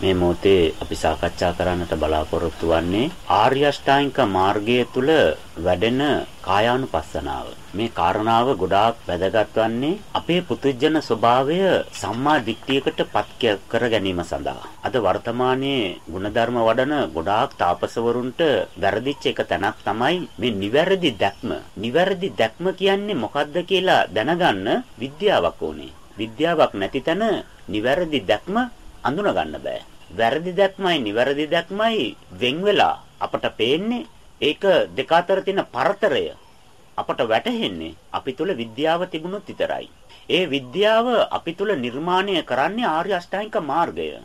මේ මොහොතේ අපි සාකච්ඡා කරන්නට බලාපොරොත්තු වෙන්නේ ආර්ය අෂ්ටාංගික මාර්ගය තුල වැඩෙන කායානුපස්සනාව. මේ කාරණාව ගොඩාක් වැදගත් වන්නේ අපේ පුදුජන ස්වභාවය සම්මා දිට්ඨියකට පත් කර ගැනීම සඳහා. අද වර්තමානයේ ಗುಣධර්ම වඩන ගොඩාක් තාපසවරුන්ට වැරදිච්ච එක තැනක් තමයි මේ නිවැරදි දැක්ම. නිවැරදි දැක්ම කියන්නේ මොකද්ද කියලා දැනගන්න විද්‍යාවක් ඕනේ. විද්‍යාවක් නැති තැන නිවැරදි දැක්ම අඳුන ගන්න බෑ. වැරදි දැක්මයි නිවැරදි දැක්මයි වෙන් වෙලා අපට පේන්නේ ඒක දෙක අතර තියෙන පරතරය අපට වැටහෙන්නේ අපි තුල විද්‍යාව තිබුණොත් විතරයි. ඒ විද්‍යාව අපි තුල නිර්මාණය කරන්නේ ආර්ය අෂ්ටාංගික මාර්ගය.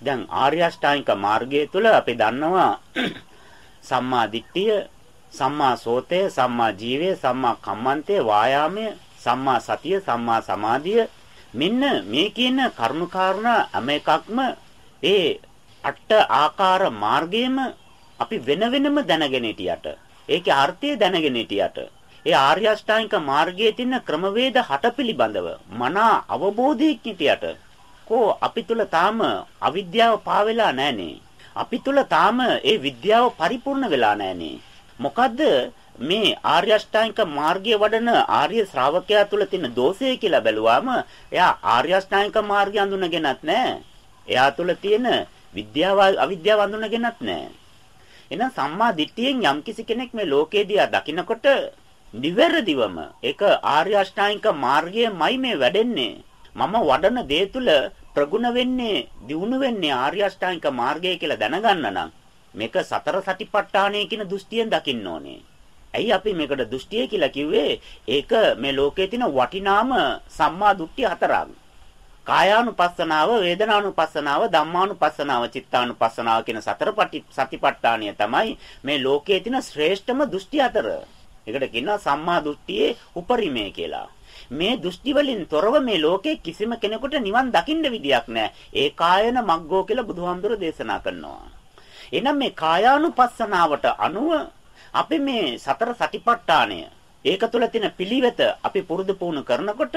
දැන් ආර්ය අෂ්ටාංගික මාර්ගය තුල අපි දන්නවා සම්මා දිට්ඨිය, සම්මා සෝතය, සම්මා ජීවය, සම්මා කම්මන්තය, වායාමය, සම්මා සතිය, සම්මා සමාධිය මෙන්න මේ කියන කරුණු කාරණා හැම එකක්ම ඒ අට ආකාර මාර්ගයේම අපි වෙන වෙනම දැනගෙන හිටියට ඒකේ අර්ථය දැනගෙන හිටියට ඒ ආර්ය අෂ්ටාංගික මාර්ගයේ තියෙන ක්‍රමවේද හට පිළිබඳව මනා අවබෝධයක් හිටියට කෝ අපි තුල තාම අවිද්‍යාව පාවෙලා නැහනේ. අපි තුල තාම ඒ විද්‍යාව පරිපූර්ණ වෙලා නැහනේ. මොකද්ද මේ ආර්ය අෂ්ටාංගික මාර්ගයේ වඩන ආර්ය ශ්‍රාවකයා තුල තියෙන දෝෂය කියලා බැලුවාම එයා ආර්ය අෂ්ටාංගික මාර්ගය අඳුනගෙනත් නැහැ. එයා තුල තියෙන විද්‍යාව අවිද්‍යාව අඳුනගෙනත් නැහැ. එහෙනම් සම්මා දිට්ඨියෙන් යම්කිසි කෙනෙක් මේ ලෝකේ දිහා දකිනකොට නිවැරදිවම ඒක ආර්ය අෂ්ටාංගික මාර්ගයමයි මේ වැඩෙන්නේ. මම වඩන දේ තුල ප්‍රගුණ වෙන්නේ, දියුණු වෙන්නේ ආර්ය අෂ්ටාංගික මාර්ගය කියලා දැනගන්න නම් මේක සතර සටිපට්ඨානය කියන දෘෂ්ටියෙන් දකින්න ඕනේ. ඇයි අපි මේකට දෘෂ්ටිය කියලා කිව්වේ? ඒක මේ ලෝකයේ තියෙන වටිනාම සම්මා දෘෂ්ටි හතරක්. කායානුපස්සනාව, වේදනානුපස්සනාව, ධම්මානුපස්සනාව, චිත්තානුපස්සනාව කියන සතර සතිපට්ඨානය තමයි මේ ලෝකයේ තියෙන ශ්‍රේෂ්ඨම දෘෂ්ටි හතර. ඒකට කියනවා සම්මා දෘෂ්ටියේ උපරිමය කියලා. මේ දෘෂ්ටි වලින් තොරව මේ ලෝකේ කිසිම කෙනෙකුට නිවන් දකින්න විදියක් නැහැ. ඒ කායන මග්ගෝ කියලා බුදුහාමුදුරෝ දේශනා කරනවා. එහෙනම් මේ කායානුපස්සනාවට අනුව අපි මේ සතර සතිපට්ඨානය ඒක තුළ තියෙන පිළිවෙත අපි පුරුදු පුහුණු කරනකොට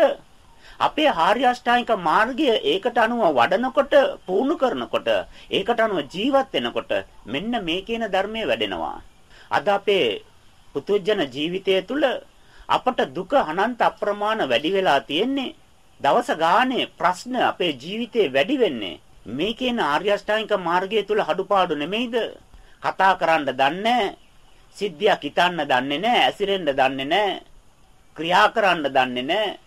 අපේ ආර්ය අෂ්ටාංගික මාර්ගය ඒකට අනුව වඩනකොට පුහුණු කරනකොට ඒකට අනුව ජීවත් වෙනකොට මෙන්න මේ කියන ධර්මයේ වැඩෙනවා. අද අපේ පුතුජන ජීවිතය තුළ අපට දුක අනන්ත අප්‍රමාණ වැඩි වෙලා තියෙන්නේ දවස ගානේ ප්‍රශ්න අපේ ජීවිතේ වැඩි වෙන්නේ මේ කියන ආර්ය අෂ්ටාංගික මාර්ගය තුල අඩුපාඩු නෙමෙයිද? කතා කරන්න දන්නේ සිද්ධියක් හිතන්න දන්නේ නැහැ, ඇසිරෙන්න දන්නේ නැහැ, ක්‍රියා කරන්න දන්නේ නැහැ.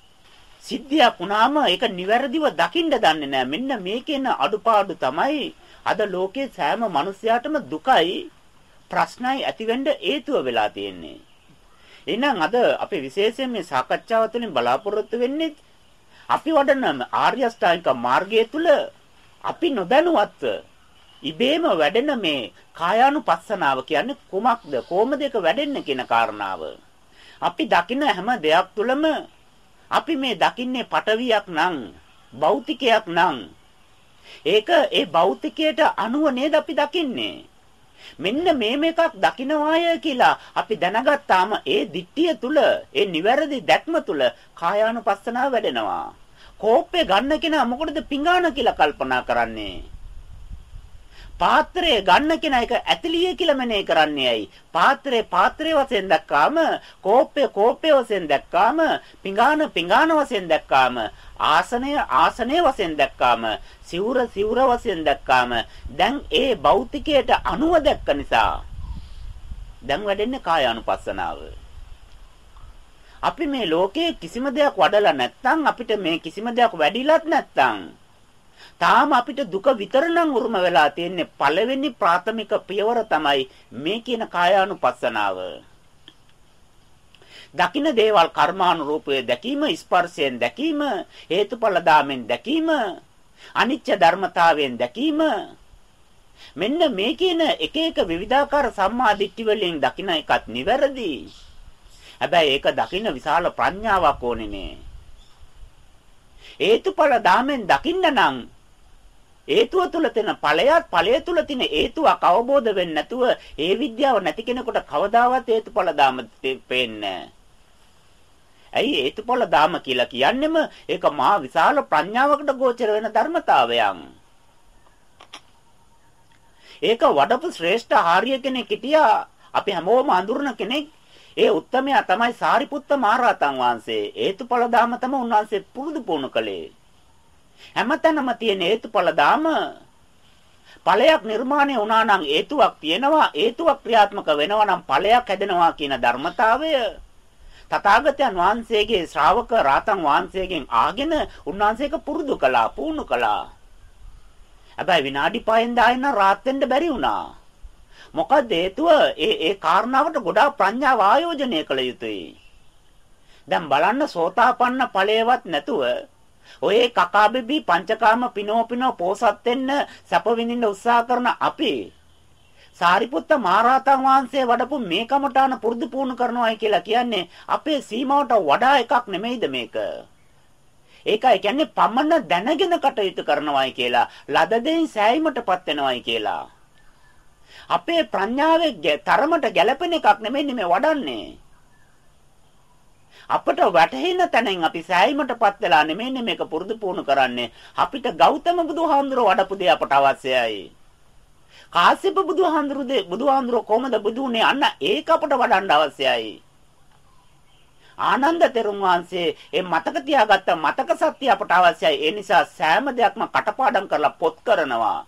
සිද්ධියක් වුණාම ඒක නිවැරදිව දකින්න දන්නේ නැහැ. මෙන්න මේකේන අඩුපාඩු තමයි අද ලෝකේ සෑම මිනිසයාටම දුකයි ප්‍රශ්නයි ඇතිවෙන්න හේතුව වෙලා තියෙන්නේ. එහෙනම් අද අපි විශේෂයෙන් මේ සාකච්ඡාව තුළින් බලාපොරොත්තු වෙන්නේ අපි වඩන ආර්ය අෂ්ටාංගික මාර්ගය තුල අපි නොදැනුවත්ව ඉබේම වැඩෙන මේ කායානුපස්සනාව කියන්නේ කුමක්ද? කොහොමද ඒක වැඩෙන්නේ කියන කාරණාව. අපි දකින හැම දෙයක් තුළම අපි මේ දකින්නේ පටවියක් නම් භෞතිකයක් නම් ඒක ඒ භෞතිකයට අනුව නේද අපි දකින්නේ. මෙන්න මේ මේකක් දකින්නවාය කියලා අපි දැනගත්තාම ඒ දිට්ඨිය තුල ඒ නිවැරදි දැක්ම තුල කායානුපස්සනාව වැඩෙනවා. කෝප්පේ ගන්න කෙනා මොකටද පිඟාන කියලා කල්පනා කරන්නේ? පාත්‍රය ගන්න කෙනා එක ඇතිලිය කියලා මෙනේ කරන්නේ ඇයි? පාත්‍රය පාත්‍රය වශයෙන් දැක්කාම, කෝප්පය කෝප්පය වශයෙන් දැක්කාම, පිඟාන පිඟාන වශයෙන් දැක්කාම, ආසනය ආසනය වශයෙන් දැක්කාම, සිවුර සිවුර වශයෙන් දැක්කාම, දැන් ඒ භෞතිකයට අනුව දැක්ක නිසා දැන් වැඩෙන්නේ කාය අනුපස්සනාව. අපි මේ ලෝකයේ කිසිම දෙයක් වඩලා නැත්නම් අපිට මේ කිසිම දෙයක් වැඩිලත් නැත්නම් තාම අපිට දුක විතරනම් උරුම වෙලා තියෙන්නේ පළවෙනි ප්‍රාථමික පියවර තමයි මේ කියන කායානුපස්සනාව. දකින්න දේවල් කර්මානුරූපයේ දැකීම ස්පර්ශයෙන් දැකීම හේතුඵල දාමෙන් දැකීම අනිත්‍ය ධර්මතාවයෙන් දැකීම මෙන්න මේ කියන එක එක විවිධාකාර සම්මා දිට්ඨි වලින් දකින්න එකත් නිවැරදි. හැබැයි ඒක දකින්න විශාල ප්‍රඥාවක් ඕනේ නේ. හේතුඵල දාමෙන් දකින්න නම් හේතුව තුල තියෙන ඵලයත් ඵලය තුල තියෙන හේතුවක් අවබෝධ වෙන්නේ නැතුව ඒ විද්‍යාව නැති කෙනෙකුට කවදාවත් හේතුඵල දාම පේන්නේ ඇයි හේතුඵල දාම කියලා කියන්නෙම? ඒක මහා විශාල ප්‍රඥාවකට ගෝචර වෙන ධර්මතාවයක්. ඒක වඩපු ශ්‍රේෂ්ඨ ආර්ය කෙනෙක් හිටියා. අපි හැමෝම අඳුරන කෙනෙක්. ඒ උත්තමයා තමයි සාරිපුත්ත මහරහතන් වහන්සේ. හේතුඵල දාම තමයි උන්වහන්සේ පුරුදු පුහුණු කළේ. හැමතැනම තියෙන හේතුඵල දාම ඵලයක් නිර්මාණය වුණා නම් හේතුවක් තියෙනවා හේතුවක් ක්‍රියාත්මක වෙනවා නම් ඵලයක් හැදෙනවා කියන ධර්මතාවය තථාගතයන් වහන්සේගේ ශ්‍රාවක රාතන් වහන්සේගෙන් ආගෙන උන්වහන්සේක පුරුදු කළා පුහුණු කළා හැබැයි විනාඩි 5න් දායන රාත් වෙන්න බැරි වුණා මොකද හේතුව ඒ ඒ කාරණාවට ගොඩාක් ප්‍රඥාව ආයෝජනය කළ යුතුයි දැන් බලන්න සෝතාපන්න ඵලයවත් නැතුව ඔය කකාබෙබි පංචකාම පිනෝ පිනෝ පෝසත් වෙන්න සැප විඳින්න උත්සාහ කරන අපි සාරිපුත්ත මහරහතන් වහන්සේ වඩපු මේ කමඨාන පුරුදු පුහුණු කරනවායි කියලා කියන්නේ අපේ සීමාවට වඩා එකක් නෙමෙයිද මේක? ඒකයි කියන්නේ පමණ දැනගෙන කටයුතු කරනවායි කියලා, ලද දෙයින් සෑයීමටපත් වෙනවායි කියලා. අපේ ප්‍රඥාවේ තරමට ගැළපෙන එකක් නෙමෙයි මේ වඩන්නේ. අපට වැටහෙන තැනින් අපි සෑයීමටපත් වෙලා නෙමෙයි මේක පුරුදු පුහුණු කරන්නේ. අපිට ගෞතම බුදුහාමුදුරුව වඩපු දේ අපට අවශ්‍යයි. කාශ්‍යප බුදුහාමුදුරුවෝ බුදුහාමුදුරුවෝ කොහමද බුදුුනේ අන්න ඒක අපට වඩන්න අවශ්‍යයි. ආනන්ද තෙරුන් වහන්සේ මේ මතක තියාගත්ත මතක සත්‍ය අපට අවශ්‍යයි. ඒ නිසා සෑම දෙයක්ම කටපාඩම් කරලා පොත් කරනවා.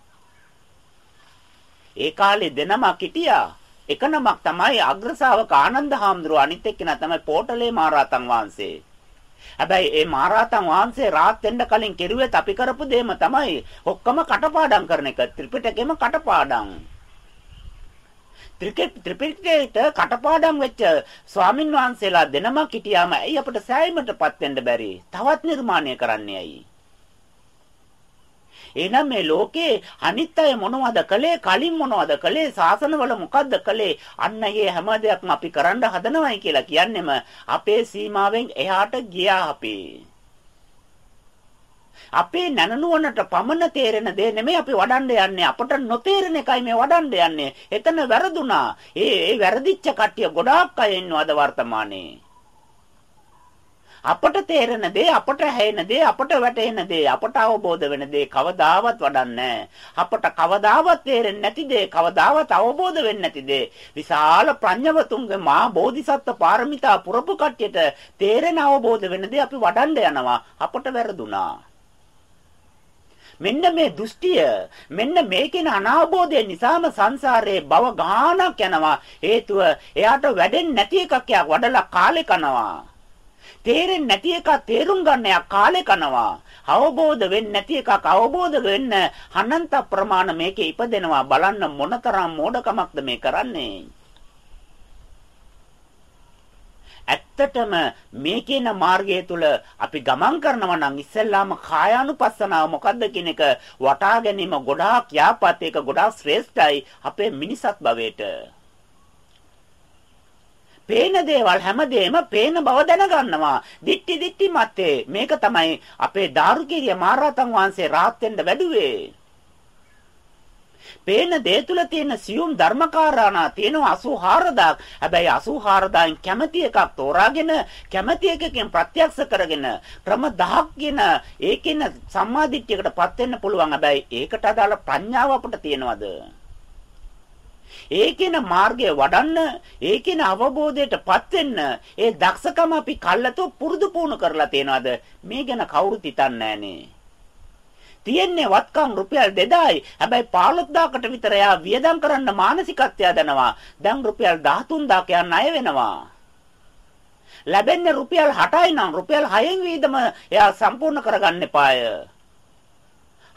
ඒ කාලේ දෙනමක් හිටියා. එක නමක් තමයි අග්‍රසාවක ආනන්ද හාමුදුරුව අනිත් එක්කෙනා තමයි පෝටලේ මහරහතන් වහන්සේ. හැබැයි ඒ මහරහතන් වහන්සේ රාත් වෙන්න කලින් කෙරුවෙත් අපි කරපු දෙයම තමයි ඔක්කොම කටපාඩම් කරන එක ත්‍රිපිටකෙම කටපාඩම්. ත්‍රිපිටකයට කටපාඩම් වෙච්ච ස්වාමින් වහන්සේලා දෙනමක් හිටියාම ඇයි අපිට සෑයීමටපත් වෙන්න බැරි? තවත් නිර්මාණය කරන්නේ ඇයි? එහෙනම් මේ ලෝකේ අනිත් අය මොනවද කළේ? කලින් මොනවද කළේ? සාසනවල මොකද්ද කළේ? අන්න ඒ හැම දෙයක්ම අපි කරන්න හදනවයි කියලා කියන්නෙම අපේ සීමාවෙන් එහාට ගියා අපි. අපේ නැනනුවනට පමණ තේරෙන දේ නෙමෙයි අපි වඩන්න යන්නේ. අපට නොතේරෙන එකයි මේ වඩන්න යන්නේ. එතන වැරදුනා. ඒ ඒ වැරදිච්ච කට්ටිය ගොඩාක් අය ඉන්නවද වර්තමානයේ? අපට තේරෙන දේ අපට හැයෙන දේ අපට වැටහෙන දේ අපට අවබෝධ වෙන දේ කවදාවත් වඩන්නේ අපට කවදාවත් තේරෙන්නේ නැති දේ කවදාවත් අවබෝධ වෙන්නේ නැති දේ. විශාල ප්‍රඥවතුන්ගේ මා බෝධිසත්ව පාරමිතා පුරපු කට්ටියට තේරෙන අවබෝධ වෙන දේ අපි වඩන්න යනවා. අපට වැරදුනා. මෙන්න මේ දෘෂ්ටිය මෙන්න මේකේන අනාවබෝධය නිසාම සංසාරේ භව ගානක් යනවා. හේතුව එයාට වැඩෙන්නේ නැති එකක් යා වඩලා කාලේ කනවා. තේරෙන්නේ නැති එක තේරුම් ගන්න යා කාලේ කනවා. අවබෝධ වෙන්නේ නැති එකක් අවබෝධ වෙන්න අනන්ත ප්‍රමාණ මේකේ ඉපදෙනවා බලන්න මොනතරම් මෝඩකමක්ද මේ කරන්නේ. ඇත්තටම මේ කියන මාර්ගය තුල අපි ගමන් කරනවා නම් ඉස්සෙල්ලාම කායානුපස්සනාව මොකද්ද කියන එක වටා ගැනීම ගොඩාක් යාපත් ඒක ගොඩාක් ශ්‍රේෂ්ඨයි අපේ මිනිසත් භවයට. පේන දේවල් හැමදේම පේන බව දැනගන්නවා. දික්ටි දික්ටි මතේ. මේක තමයි අපේ දාරුකීරිය මහරහතන් වහන්සේ රාත් වෙන්න වැඩුවේ. පේන දේ තුල තියෙන සියුම් ධර්මකාරණා තියෙනවා 84000ක්. හැබැයි 84000න් කැමැති එකක් තෝරාගෙන කැමැති එකකින් ප්‍රත්‍යක්ෂ කරගෙන ක්‍රම 1000ක් කියන ඒකෙන සම්මාදිට්ඨියකටපත් වෙන්න පුළුවන්. හැබැයි ඒකට අදාළ ප්‍රඥාව අපිට තියෙනවද? ඒකේන මාර්ගය වඩන්න, ඒකේන අවබෝධයටපත් වෙන්න, ඒ දක්ෂකම අපි කල්ලාතෝ පුරුදු පුහුණු කරලා තියනවාද? මේ ගැන කවුරුත් හිතන්නේ තියෙන්නේ වත්කම් රුපියල් 2000යි. හැබැයි 15000කට විතර යා වියදම් කරන්න මානසිකත්වය දනවා. දැන් රුපියල් 13000ක් යා ණය වෙනවා. ලැබෙන්නේ රුපියල් 8යි නම් රුපියල් 6න් වීදම එයා සම්පූර්ණ කරගන්න එපාය.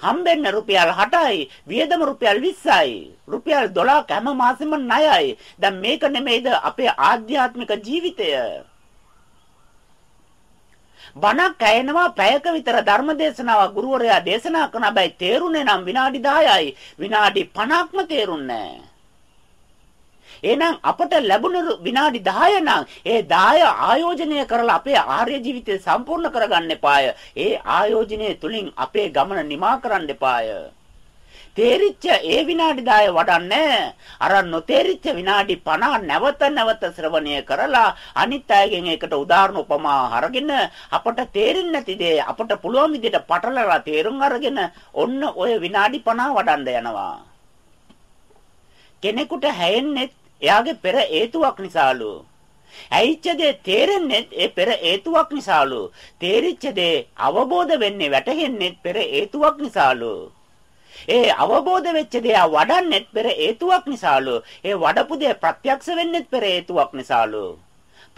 හම්බෙන්න රුපියල් 8යි වියදම රුපියල් 20යි රුපියල් 12ක් හැම මාසෙම ණයයි. දැන් මේක නෙමෙයිද අපේ ආධ්‍යාත්මික ජීවිතය? බණක් ඇයෙනවා පැයක විතර ධර්ම දේශනාවක් ගුරුවරයා දේශනා කරන හැබැයි තේරුනේ නම් විනාඩි 10යි. විනාඩි 50ක්ම තේරුන්නේ නැහැ. එහෙනම් අපට ලැබුණ විනාඩි 10 නම් ඒ 10 ආයෝජනය කරලා අපේ ආර්ය ජීවිතය සම්පූර්ණ කරගන්න එපාය. ඒ ආයෝජනය තුලින් අපේ ගමන නිමා කරන්න එපාය. තේරිච්ච ඒ විනාඩි 10 වඩන්නේ අර නොතේරිච්ච විනාඩි 50 නැවත නැවත ශ්‍රවණය කරලා අනිත් අයගෙන් ඒකට උදාහරණ උපමා අරගෙන අපට තේරෙන්නේ නැති දේ අපට පුළුවන් විදිහට පටලලා තේරුම් අරගෙන ඔන්න ඔය විනාඩි 50 වඩන්න යනවා කෙනෙකුට හැයෙන්නේ එයාගේ පෙර හේතුවක් නිසාලු ඇයිච්ච දේ තේරෙන්නේ ඒ පෙර හේතුවක් නිසාලු. තේරිච්ච දේ අවබෝධ වෙන්නේ වැටහෙන්නේ පෙර හේතුවක් නිසාලු. ඒ අවබෝධ වෙච්ච දේ වඩන්නේ පෙර හේතුවක් නිසාලු. ඒ වඩපු දේ ප්‍රත්‍යක්ෂ වෙන්නේ පෙර හේතුවක් නිසාලු.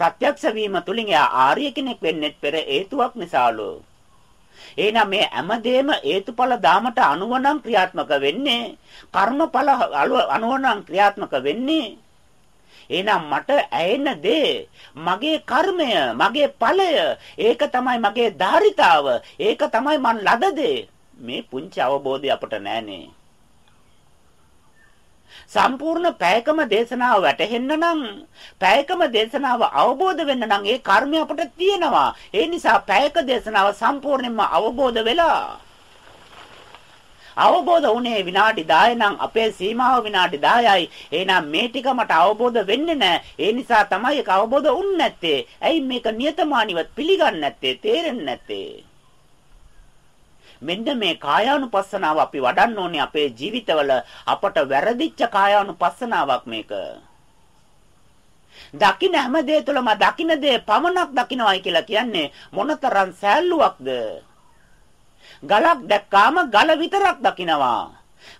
ප්‍රත්‍යක්ෂ වීම තුලින් එයා ආර්ය කෙනෙක් වෙන්නේ පෙර හේතුවක් නිසාලු. එහෙනම් මේ හැමදේම හේතුඵල දාමට අනුවණම් ක්‍රියාත්මක වෙන්නේ කර්මඵල අනුවණම් ක්‍රියාත්මක වෙන්නේ එහෙනම් මට ඇයෙන දේ මගේ කර්මය, මගේ ඵලය, ඒක තමයි මගේ ධාරිතාව, ඒක තමයි මන් ලද දේ. මේ පුංචි අවබෝධය අපට නැහනේ. සම්පූර්ණ පැයකම දේශනාව වැටහෙන්න නම් පැයකම දේශනාව අවබෝධ වෙන්න නම් ඒ කර්මය අපට තියෙනවා. ඒ නිසා පැයක දේශනාව සම්පූර්ණයෙන්ම අවබෝධ වෙලා අවබෝධ වුණේ විනාඩි 10 නම් අපේ සීමාව විනාඩි 10යි. එහෙනම් මේ ටික මට අවබෝධ වෙන්නේ නැහැ. ඒ නිසා තමයි ඒක අවබෝධ වුන්නේ නැත්තේ. ඇයි මේක නියතමානිව පිළිගන්නේ නැත්තේ? තේරෙන්නේ නැත්තේ? මෙන්න මේ කායානුපස්සනාව අපි වඩන්න ඕනේ අපේ ජීවිතවල අපට වැරදිච්ච කායානුපස්සනාවක් මේක. දකින්න හැම දේ තුළම දකින්න දේ පමණක් දකින්නවයි කියලා කියන්නේ මොනතරම් සෑල්ලුවක්ද? ගලක් දැක්කාම ගල විතරක් දකිනවා.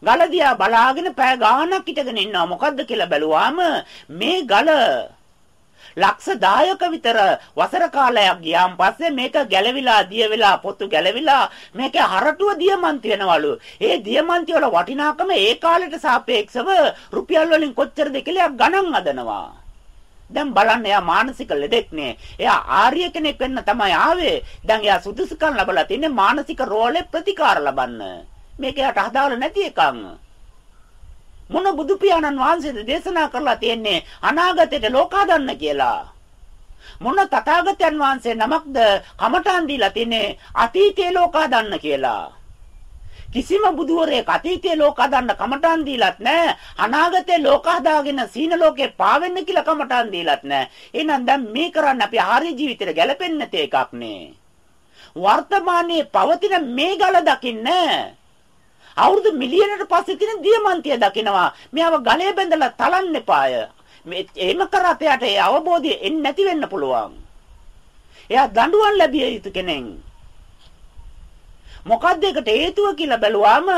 ගල දිහා බලාගෙන පෑ ගානක් හිටගෙන ඉන්නවා. මොකද්ද කියලා බැලුවාම මේ ගල ලක්ෂ 10ක විතර වසර කාලයක් ගියාන් පස්සේ මේක ගැලවිලා දිය වෙලා පොතු ගැලවිලා මේකේ හරටුව දියමන්ති වෙනවලු. ඒ දියමන්ති වල වටිනාකම ඒ කාලෙට සාපේක්ෂව රුපියල් වලින් කොච්චරද කියලා ගණන් හදනවා. දැන් බලන්න එයා මානසික ලෙඩෙක් නේ. එයා ආර්ය කෙනෙක් වෙන්න තමයි ආවේ. දැන් එයා සුදුසුකම් ලැබලා තින්නේ මානසික රෝලේ ප්‍රතිකාර ලබන්න. මේක එයාට අදාළ නැති එකක්. මොන බුදු පියාණන් වහන්සේද දේශනා කරලා තියෙන්නේ අනාගතයට ලෝකාදන්න කියලා. මොන තථාගතයන් වහන්සේ නමක්ද කමඨාන් දීලා තින්නේ අතීතයේ ලෝකාදන්න කියලා. කිසිම බුදුවරයෙක් අතීතයේ ලෝක හදන්න කමටහන් දීලත් නැහැ. අනාගතයේ ලෝක හදාගෙන සීන ලෝකේ පාවෙන්න කියලා කමටහන් දීලත් නැහැ. එහෙනම් දැන් මේ කරන්නේ අපි ආර්ය ජීවිතේට ගැලපෙන්නේ නැති එකක් නේ. වර්තමානයේ පවතින මේ ගල දකින්න අවුරුදු මිලියනකට පස්සේ තියෙන දියමන්තිය දකිනවා. මෙයව ගලේ බැඳලා තලන්න එපාය. මේ එහෙම කරාට යට ඒ අවබෝධය එන්නේ නැති වෙන්න පුළුවන්. එයා දඬුවම් ලැබිය යුතු කෙනෙක්. මොකද්ද ඒකට හේතුව කියලා බැලුවාම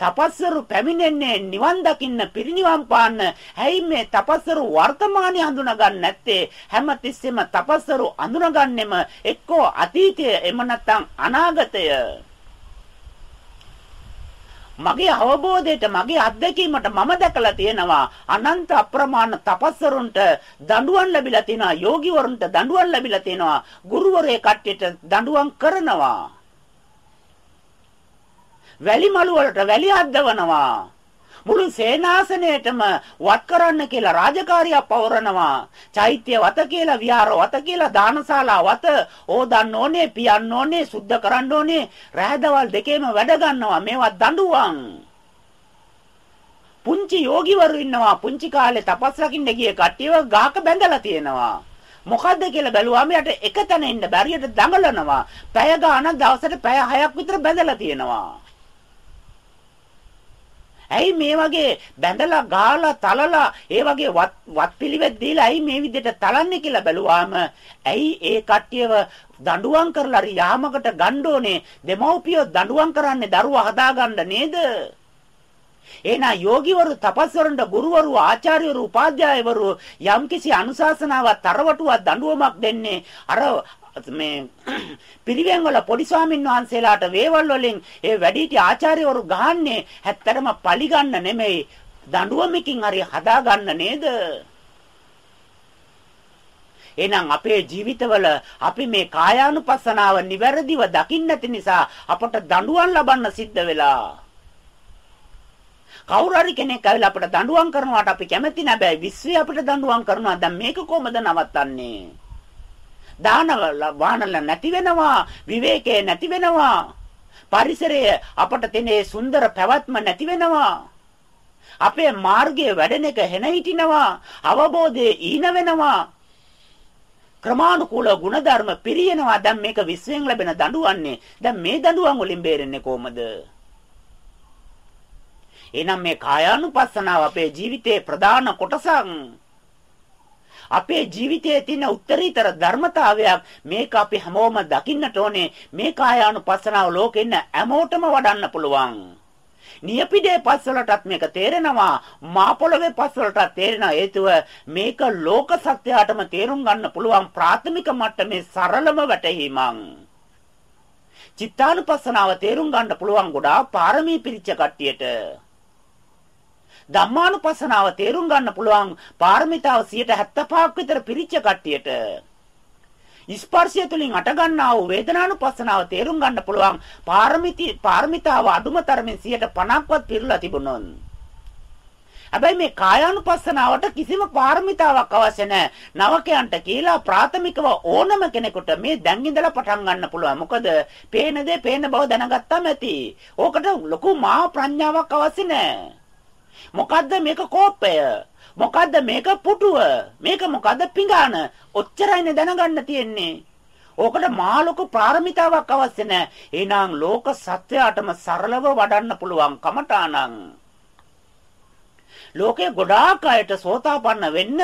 තපස්සරු පැමිණෙන්නේ නිවන් දකින්න පිරිනිවන් පාන්න. ඇයි මේ තපස්සරු වර්තමානයේ හඳුනාගන්නේ නැත්තේ? හැමතිස්සෙම තපස්සරු අඳුනගන්නෙම එක්කෝ අතීතය එම නැත්නම් අනාගතය. මගේ අවබෝධයට මගේ අත්දැකීමට මම දැකලා තියෙනවා අනන්ත අප්‍රමාණ තපස්සරුන්ට දඬුවම් ලැබිලා තියෙනවා යෝගිවරුන්ට දඬුවම් ලැබිලා තියෙනවා ගුරුවරේ කට්ටියට දඬුවම් කරනවා වැලි මළු වලට වැලි අද්දවනවා. මුළු සේනාසනයේටම වත් කරන්න කියලා රාජකාරියක් පවරනවා. චෛත්‍ය වත කියලා විහාර වත කියලා දානශාලා වත ඕදන්න ඕනේ, පියන්න ඕනේ, සුද්ධ කරන්න ඕනේ. රැහැදවල් දෙකේම වැඩ ගන්නවා. මේවා දඬුවම්. පුංචි යෝගිවරු ඉන්නවා. පුංචි කාලේ තපස් රකින්න ගිය කට්ටියව ගහක බැඳලා තියෙනවා. මොකද්ද කියලා බැලුවාම යට එක තැන ඉන්න බැරියට දඟලනවා. පැය ගාණක් දවසට පැය 6ක් විතර බැඳලා තියෙනවා. ඇයි මේ වගේ බැඳලා ගාලා තලලා ඒ වගේ වත් වත් පිළිවෙත් දීලා ඇයි මේ විදිහට තලන්නේ කියලා බැලුවාම ඇයි ඒ කට්ටියව දඬුවම් කරලා හරි යාමකට ගන්න ඕනේ? දෙමව්පියෝ දඬුවම් කරන්නේ දරුවා හදාගන්න නේද? එහෙනම් යෝගිවරු තපස්වරුන්ට ගුරුවරු ආචාර්යවරු උපාධ්‍යායවරු යම්කිසි අනුශාසනාවක් තරවටුවක් දඬුවමක් දෙන්නේ අර මේ පිරිවෙන් වල පොඩි ස්වාමින් වහන්සේලාට වේවල් වලින් ඒ වැඩිහිටි ආචාර්යවරු ගහන්නේ හැත්තරම පලි ගන්න නෙමෙයි දඬුවමකින් හරි හදා ගන්න නේද එහෙනම් අපේ ජීවිතවල අපි මේ කායානුපස්සනාව නිවැරදිව දකින්න නැති නිසා අපට දඬුවම් ලබන්න සිද්ධ වෙලා කවුරු හරි කෙනෙක් ඇවිල්ලා අපිට දඬුවම් කරනවාට අපි කැමති නැහැ. විශ්වය අපිට දඬුවම් කරනවා. දැන් මේක කොහොමද නවත්තන්නේ? දාන වානල නැති වෙනවා විවේකේ නැති වෙනවා පරිසරය අපට තියෙන සුන්දර පැවැත්ම නැති වෙනවා. අපේ මාර්ගයේ වැඩෙන එක හෙන හිටිනවා. අවබෝධයේ ඊන වෙනවා. ක්‍රමානුකූල ಗುಣධර්ම පිරියනවා. දැන් මේක විශ්වෙන් ලැබෙන දඬුවන්නේ. දැන් මේ දඬුවම් වලින් බේරෙන්නේ කොහමද? එහෙනම් මේ කායානුපස්සනාව අපේ ජීවිතයේ ප්‍රධාන කොටසක්. අපේ ජීවිතයේ තියෙන උත්තරීතර ධර්මතාවයක් මේක අපි හැමෝම දකින්නට ඕනේ. මේ කායානුපස්සනාව ලෝකෙ ඉන්න හැමෝටම වඩන්න පුළුවන්. නියපිඩේ පස්වලටත් මේක තේරෙනවා. මා පොළවේ පස්වලටත් තේරෙන හේතුව මේක ලෝක සත්‍යයටම තේරුම් ගන්න පුළුවන් ප්‍රාථමික මට්ටමේ සරලම වැටහීමක්. චිත්තානුපස්සනාව තේරුම් ගන්න පුළුවන් ගොඩාක් පාරමී පිරිච්ච කට්ටියට. ධම්මානුපස්සනාව තේරුම් ගන්න පුළුවන් පාරමිතාව 75ක් විතර පිරිච්ච කට්ටියට ස්පර්ශය තුලින් අට ගන්නා වූ වේදනානුපස්සනාව තේරුම් ගන්න පුළුවන් පාරමිති පාරමිතාව අඩුම තරමින් 50ක්වත් පිරලා තිබුණොත් හැබැයි මේ කායානුපස්සනාවට කිසිම පාරමිතාවක් අවශ්‍ය නැහැ. නවකයන්ට කියලා ප්‍රාථමිකව ඕනම කෙනෙකුට මේ දැන් ඉඳලා පටන් ගන්න පුළුවන්. මොකද පේන දේ පේන බව දැනගත්තාම ඇති. ඕකට ලොකු මහා ප්‍රඥාවක් අවශ්‍ය නැහැ. මොකද්ද මේක කෝපය? මොකද්ද මේක පුටුව? මේක මොකද්ද පිඟාන? ඔච්චරයිනේ දැනගන්න තියෙන්නේ. ඕකට මා ලොකු පාරමිතාවක් අවශ්‍ය නැහැ. එහෙනම් ලෝක සත්‍යයටම සරලව වඩන්න පුළුවන් කමඨාණං. ලෝකේ ගොඩාක් අයට සෝතාපන්න වෙන්න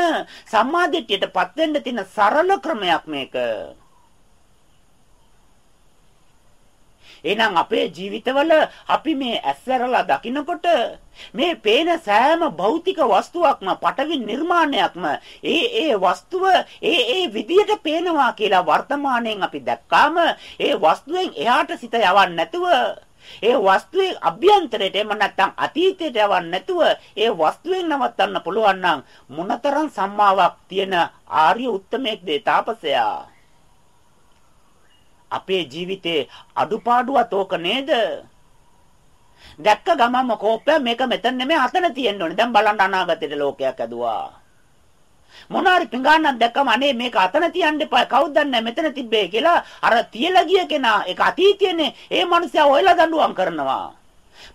සම්මාදිට්ඨියටපත් වෙන්න තියෙන සරල ක්‍රමයක් මේක. එහෙනම් අපේ ජීවිතවල අපි මේ ඇස්සරලා දකින්නකොට මේ පේන සෑම භෞතික වස්තුවක්ම පටවි නිර්මාණයක්ම ඒ ඒ වස්තුව ඒ ඒ විදියට පේනවා කියලා වර්තමාණයෙන් අපි දැක්කාම ඒ වස්තුවෙන් එහාට සිත යවන්නේ නැතුව ඒ වස්තුවේ අභ්‍යන්තරයට එම නැත්නම් අතීතයට යවන්නේ නැතුව ඒ වස්තුවෙන් නවත්තන්න පුළුවන් නම් මොනතරම් සම්මාවක් තියෙන ආර්ය උත්තමයෙක්ද තාපසයා? අපේ ජීවිතේ අඩුපාඩුවත් ඕක නේද? දැක්ක ගමම කෝපය මේක මෙතන නෙමෙයි අතන තියෙන්න ඕනේ. දැන් බලන්න අනාගතේට ලෝකයක් ඇදුවා. මොනාරි පිඟානක් දැක්කම අනේ මේක අතන තියන්න එපා. කවුද දන්නේ මෙතන තිබ්බේ කියලා අර තියලා ගිය කෙනා ඒක අතීතයේනේ. ඒ මනුස්සයා ඔයලා දඬුවම් කරනවා.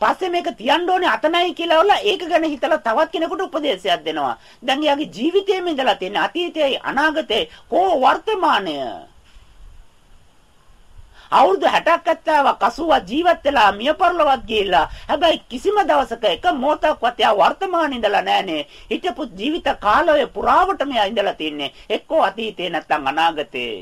පස්සේ මේක තියන්න ඕනේ අතනයි කියලා වල ඒක ගැන හිතලා තවත් කෙනෙකුට උපදේශයක් දෙනවා. දැන් එයාගේ ජීවිතේම ඉඳලා තියෙන අතීතයයි අනාගතේ කෝ වර්තමානය අවුරුදු 60ක් 70ක් 80ක් ජීවත් වෙලා මිය පරලොවත් ගිහිල්ලා හැබැයි කිසිම දවසක එක මොහොතක්වත් එයා වර්තමාන ඉඳලා නැහනේ හිටපු ජීවිත කාලය පුරාවටම එයා ඉඳලා තින්නේ එක්කෝ අතීතේ නැත්නම් අනාගතේ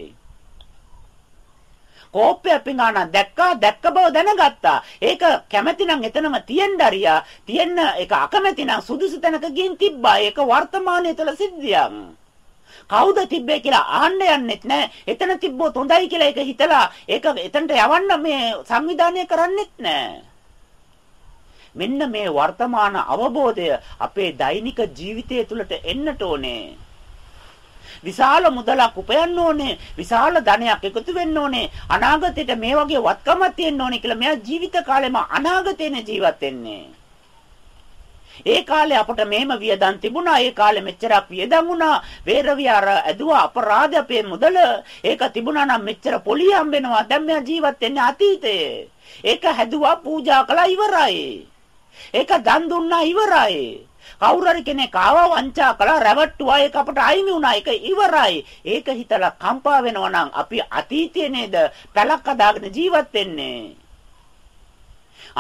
කෝපය පිඟාන දැක්කා දැක්ක බව දැනගත්තා. ඒක කැමැති නම් එතනම තියෙන්න අරියා. තියෙන්න ඒක අකමැති නම් සුදුසු තැනක ගින් තිබ්බා. ඒක වර්තමානයේ තුල සිද්ධියක්. කවුද තිබ්බේ කියලා අහන්න යන්නෙත් නැහැ. එතන තිබ්බොත් හොඳයි කියලා ඒක හිතලා ඒක එතනට යවන්න මේ සංවිධානය කරන්නෙත් නැහැ. මෙන්න මේ වර්තමාන අවබෝධය අපේ දෛනික ජීවිතය තුළට එන්නට ඕනේ. විශාල මුදලක් උපයන්න ඕනේ විශාල ධනයක් එකතු වෙන්න ඕනේ අනාගතේට මේ වගේ වත්කමක් තියෙන්න ඕනේ කියලා මෙයා ජීවිත කාලෙම අනාගතේනේ ජීවත් වෙන්නේ ඒ කාලේ අපට මෙහෙම වියදම් තිබුණා. ඒ කාලේ මෙච්චරක් වියදම් වුණා. වේර විහාර ඇදුවා අපරාධ අපේ මුදල. ඒක තිබුණා නම් මෙච්චර පොලිය හම්බෙනවා. දැන් මෙයා ජීවත් වෙන්නේ අතීතයේ. ඒක හැදුවා පූජා කළා ඉවරයි. ඒක දන් දුන්නා ඉවරයි. කවුරු හරි කෙනෙක් ආවා වංචා කළා රැවට්ටුවා ඒක අපට අයිමි වුණා ඒක ඉවරයි ඒක හිතලා කම්පා වෙනවා නම් අපි අතීතයේ නේද පැලක් අදාගෙන ජීවත් වෙන්නේ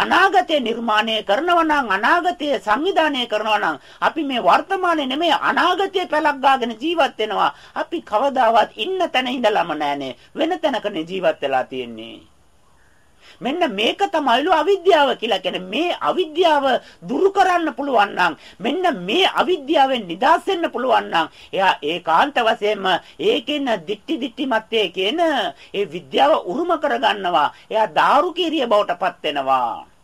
අනාගතය නිර්මාණය කරනවා නම් අනාගතය සංවිධානය කරනවා නම් අපි මේ වර්තමානයේ නෙමෙයි අනාගතයේ පැලක් ගාගෙන ජීවත් වෙනවා. අපි කවදාවත් ඉන්න තැන ඉඳලම නැහනේ වෙන තැනකනේ ජීවත් වෙලා තියෙන්නේ. මෙන්න මේක තමයිලු අවිද්‍යාව කියලා කියන්නේ මේ අවිද්‍යාව දුරු කරන්න පුළුවන් නම් මෙන්න මේ අවිද්‍යාවෙන් නිදහස් වෙන්න පුළුවන් නම් එයා ඒකාන්ත වශයෙන්ම ඒකෙන් දික්ටි දික්ටි මැත්තේ කියන ඒ විද්‍යාව උරුම කරගන්නවා. එයා දාරුකීරිය බවට පත් වෙනවා.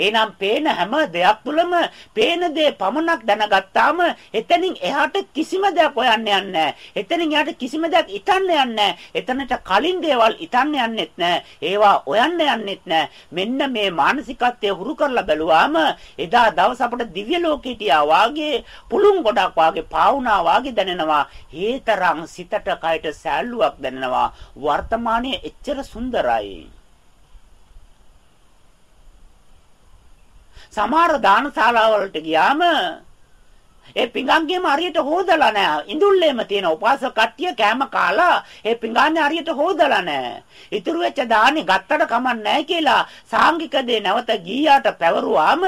එහෙනම් පේන හැම දෙයක් තුළම පේන දේ පමණක් දැනගත්තාම එතනින් එහාට කිසිම දෙයක් හොයන්න යන්නේ එතනින් එහාට කිසිම දෙයක් ඉතන්න යන්නේ එතනට කලින් දේවල් ඉතන්න යන්නෙත් නැහැ. ඒවා හොයන්න යන්නෙත් නැහැ. මෙන්න මේ මානසිකත්වය හුරු කරලා බැලුවාම එදා දවස් අපට දිව්‍ය ලෝකෙට හිටියා වාගේ පුළුන් ගොඩක් වාගේ පාවුනා වාගේ දැනෙනවා. හේතරම් සිතට කයට සෑල්ලුවක් දැනෙනවා. වර්තමානයේ එච්චර සුන්දරයි. සමහර දානශාලාවලට ගියාම ඒ පිඟාන්ගේම හරියට හොදලා නැහැ. ඉඳුල්ලේම තියෙන උපාසක කට්ටිය කෑම කාලා ඒ පිඟාන්නේ හරියට හොදලා නැහැ. ඉතුරු වෙච්ච දානේ ගත්තට කමක් නැහැ කියලා සාංගික දේ නැවත ගීයාට පැවරුවාම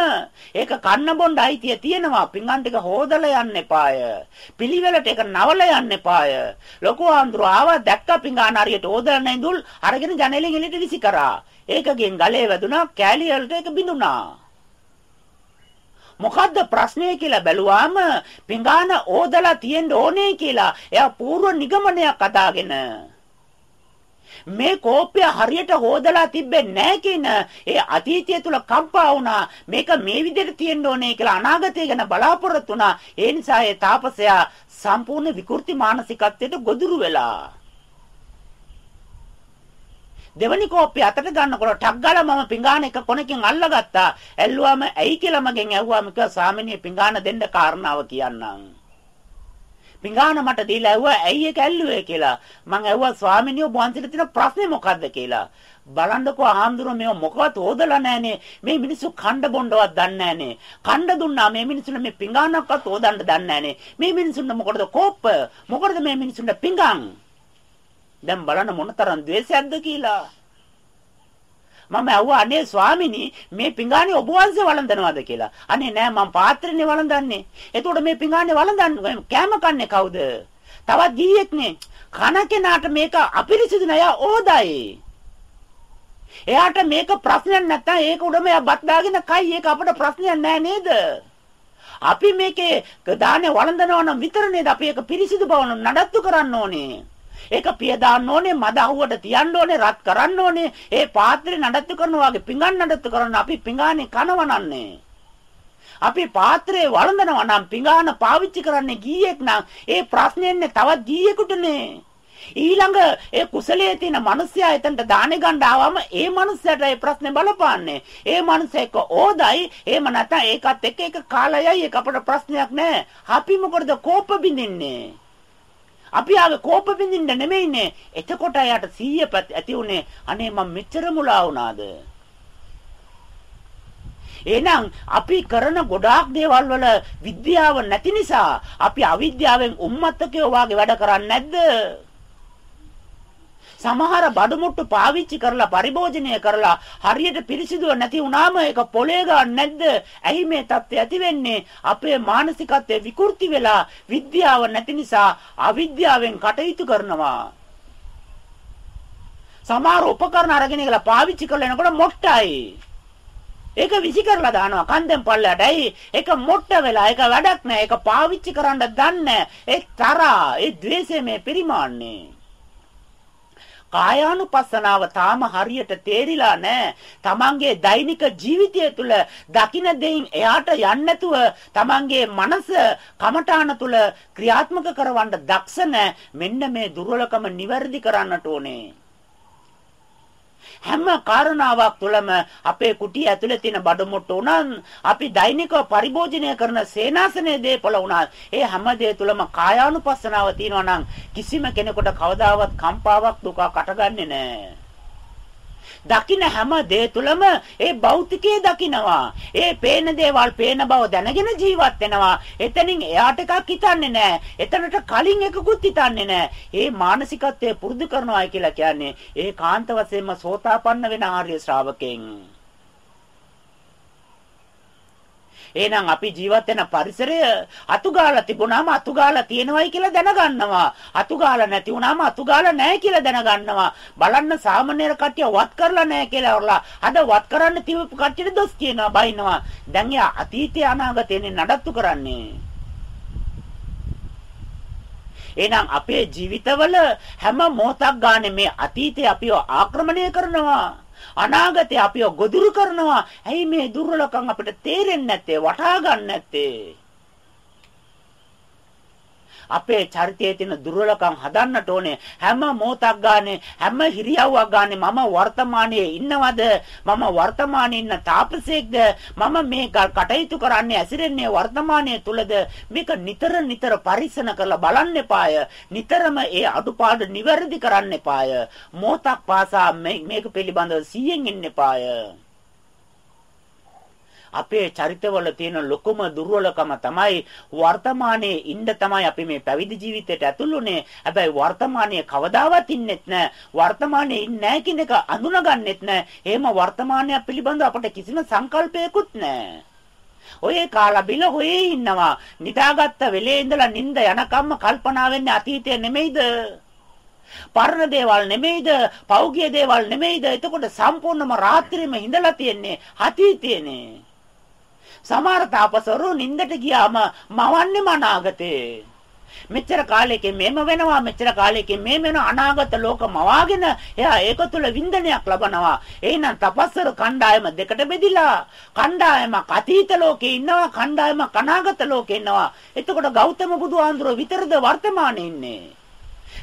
ඒක කන්න බොණ්ඩ අයිතිය තියෙනවා. පිඟාන් ටික හොදලා යන්න එපාය. පිළිවෙලට ඒක නවල යන්න එපාය. ලොකු ආන්දර ආවා දැක්ක පිඟාන හරියට හොදලා නැහැ ඉඳුල් අරගෙන ජනේලෙන් එළියට විසි කරා. ඒකගෙන් ගලේ වැදුනා කෑලි වලට ඒක බිඳුනා. මොකද්ද ප්‍රශ්නේ කියලා බැලුවාම පිඟාන ඕදලා තියෙන්න ඕනේ කියලා එයා පූර්ව නිගමනයක් අදාගෙන. මේ කෝපය හරියට හොදලා තිබෙන්නේ නැහැ කියන ඒ අතීතය තුල කම්පා වුණා. මේක මේ විදිහට තියෙන්න ඕනේ කියලා අනාගතය ගැන බලාපොරොත්තු වුණා. ඒ නිසා ඒ තාපසයා සම්පූර්ණ විකෘති මානසිකත්වයට ගොදුරු වෙලා. දෙවනි කෝප්පය අතට ගන්නකොට ටක් ගාලා මම පිඟාන එක කොනකින් අල්ලගත්තා. ඇල්ලුවාම ඇයි කියලා මගෙන් ඇහුවාම කිව්වා ස්වාමිනිය පිඟාන දෙන්න කාරණාව කියන්නම්. පිඟාන මට දීලා ඇහුවා ඇයි ඒක ඇල්ලුවේ කියලා. මං ඇහුවා ස්වාමිනිය ඔබ වහන්සේට තියෙන ප්‍රශ්නේ මොකද්ද කියලා. බලන්නකෝ ආම්දුර මේව මොකවත් හොදලා නැහනේ. මේ මිනිස්සු කණ්ඩ බොණ්ඩවත් දන්නේ නැහනේ. කණ්ඩ දුන්නා මේ මිනිස්සුන්ට මේ පිඟානක්වත් හොදන්න දන්නේ නැහනේ. මේ මිනිස්සුන්ට මොකටද කෝප්ප? මොකටද මේ මිනිස්සුන්ට පිඟාන්? දැන් බලන්න මොනතරම් द्वේෂයක්ද කියලා. මම ඇහුවා අනේ ස්වාමිනී මේ පිඟානේ ඔබ වහන්සේ වළඳනවාද කියලා. අනේ නෑ මම පාත්‍රනේ වළඳන්නේ. එතකොට මේ පිඟානේ වළඳන්නේ කෑම කන්නේ කවුද? තවත් ගිහියෙක්නේ. කන කෙනාට මේක අපිරිසිදු නෑ ඕදයි. එයාට මේක ප්‍රශ්නයක් නැත්තම් ඒක උඩම එයා බත් දාගෙන කයි ඒක අපිට ප්‍රශ්නයක් නෑ නේද? අපි මේකේ දානේ වළඳනවා නම් විතර නේද අපි ඒක පිරිසිදු බව නඩත්තු කරන්න ඕනේ. ඒක පිය දාන්න ඕනේ, මද අහුවට තියන්න ඕනේ, රත් කරන්න ඕනේ. ඒ පාත්‍රේ නඩත්තු කරනවා වගේ පිඟන් නඩත්තු කරන අපි පිඟානේ කනවනන්නේ. අපි පාත්‍රේ වළඳනවා නම් පිඟාන පාවිච්චි කරන්නේ ගීයක් නම් ඒ ප්‍රශ්නේ තවත් ගීයකුටනේ. ඊළඟ ඒ කුසලයේ තියෙන මිනිස්සයා එතනට දානෙ ගන්න ආවම ඒ මිනිස්සයාට ඒ ප්‍රශ්නේ බලපාන්නේ. ඒ මිනිස්සෙක් ඕදයි එහෙම නැත්නම් ඒකත් එක්ක ඒක කාලයයි ඒක අපට ප්‍රශ්නයක් නෑ. අපි මොකටද කෝප බින්දින්නේ? අපි ආවේ කෝප බින්දින්න නෙමෙයිනේ. එතකොට එයාට 100 ඇති උනේ අනේ මම මෙච්චර මුලා වුණාද? එහෙනම් අපි කරන ගොඩාක් දේවල් වල විද්‍යාව නැති නිසා අපි අවිද්‍යාවෙන් උම්මත්තකයෝ වාගේ වැඩ කරන්නේ නැද්ද? සමහර බඩු මුට්ටු පාවිච්චි කරලා පරිභෝජනය කරලා හරියට පිරිසිදුව නැති වුනාම ඒක පොළේ ගන්න නැද්ද? ඇයි මේ தත්ත්වය ඇති වෙන්නේ? අපේ මානසිකත්වය විකෘති වෙලා විද්‍යාව නැති නිසා අවිද්‍යාවෙන් කටයුතු කරනවා. සමහර උපකරණ අරගෙන ඉගලා පාවිච්චි කරලා එනකොට මොට්ටයි. ඒක විසි කරලා දානවා කන්දෙන් පල්ලයට. ඇයි? ඒක මොට්ට වෙලා. ඒක වැඩක් නෑ. ඒක පාවිච්චි කරන්න දන්නේ නෑ. ඒ තරහා, ඒ द्वේෂය මේ පරිමාන්නේ. කායානුපස්සනාව තාම හරියට තේරිලා නැහැ. තමන්ගේ දෛනික ජීවිතය තුළ දකින දෙයින් එයාට යන්නේ නැතුව තමන්ගේ මනස කමඨාන තුළ ක්‍රියාත්මක කරවන්න දක්ෂ මෙන්න මේ දුර්වලකම නිවැරදි කරන්නට ඕනේ. හැම කාරණාවක් තුළම අපේ කුටිය ඇතුලේ තියෙන බඩමුට්ටු උනන් අපි දෛනිකව පරිභෝජනය කරන සේනාසනයේ දේපල උනත් ඒ හැම දේ තුළම කායානුපස්සනාව තියෙනවා නම් කිසිම කෙනෙකුට කවදාවත් කම්පාවක් දුකක් අටගන්නේ නැහැ. දකින්න හැම දේ තුළම ඒ භෞතිකයේ දකින්නවා. ඒ පේන දේවල් පේන බව දැනගෙන ජීවත් වෙනවා. එතනින් එයාට එකක් හිතන්නේ නැහැ. එතනට කලින් එකකුත් හිතන්නේ නැහැ. ඒ මානසිකත්වය පුරුදු කරනවා කියලා කියන්නේ ඒ කාන්ත වශයෙන්ම සෝතාපන්න වෙන ආර්ය ශ්‍රාවකෙන්. එහෙනම් අපි ජීවත් වෙන පරිසරය අතුගාලා තිබුණාම අතුගාලා තියෙනවයි කියලා දැනගන්නවා. අතුගාලා නැති වුණාම අතුගාලා නැහැ කියලා දැනගන්නවා. බලන්න සාමාන්‍යර කට්ටිය වත් කරලා නැහැ කියලා වරලා අද වත් කරන්න තිබු කට්ටියට දොස් කියනවා බයිනවා. දැන් යා අතීතය අනාගතේ නඩත්තු කරන්නේ. එහෙනම් අපේ ජීවිතවල හැම මොහොතක් ගානේ මේ අතීතය අපිව ආක්‍රමණය කරනවා. අනාගතේ අපිව ගොදුරු කරනවා. ඇයි මේ දුර්වලකම් අපිට තේරෙන්නේ නැත්තේ? වටහා ගන්න නැත්තේ? අපේ චරිතයේ තියෙන දුර්වලකම් හදන්නට ඕනේ. හැම මොහොතක් ගානේ හැම හිරියව්වක් ගානේ මම වර්තමානයේ ඉන්නවද? මම වර්තමානයේ ඉන්න තාපසෙක්ද මම මේ කටයුතු කරන්නේ ඇසිරෙන්නේ වර්තමානයේ තුලද? මේක නිතර නිතර පරිස්සන කරලා බලන්න එපාය. නිතරම ඒ අඩුපාඩු නිවැරදි කරන්න එපාය. මොහොතක් පාසා මේක පිළිබඳව 100න් ඉන්න එපාය. අපේ චරිතවල තියෙන ලොකුම දුර්වලකම තමයි වර්තමානයේ ඉන්න තමයි අපි මේ පැවිදි ජීවිතයට ඇතුළුනේ. හැබැයි වර්තමානයේ කවදාවත් ඉන්නෙත් නැහැ. වර්තමානයේ ඉන්නේ නැහැ කියන එක අඳුනගන්නෙත් නැහැ. එහෙම වර්තමානය පිළිබඳව අපට කිසිම සංකල්පයකුත් නැහැ. ඔය කාලා බිල හොයේ ඉන්නවා. නිදාගත්ත වෙලේ ඉඳලා නිින්ද යනකම්ම කල්පනා වෙන්නේ අතීතය නෙමෙයිද? පරණ දේවල් නෙමෙයිද? පෞගිය දේවල් නෙමෙයිද? එතකොට සම්පූර්ණම රාත්‍රියේම හිඳලා තියෙන්නේ අතීතයේනේ. සමහර තාපසවරු නින්දට ගියාම මවන්නේම අනාගතේ. මෙච්චර කාලයකින් මේම වෙනවා මෙච්චර කාලයකින් මේ වෙන අනාගත ලෝක මවාගෙන එයා ඒක තුළ වින්දනයක් ලබනවා. එහෙනම් තපස්සර කණ්ඩායම දෙකට බෙදිලා කණ්ඩායමක් අතීත ලෝකේ ඉන්නවා කණ්ඩායමක් අනාගත ලෝකේ ඉන්නවා. එතකොට ගෞතම බුදුහාඳුර විතරද වර්තමානයේ ඉන්නේ?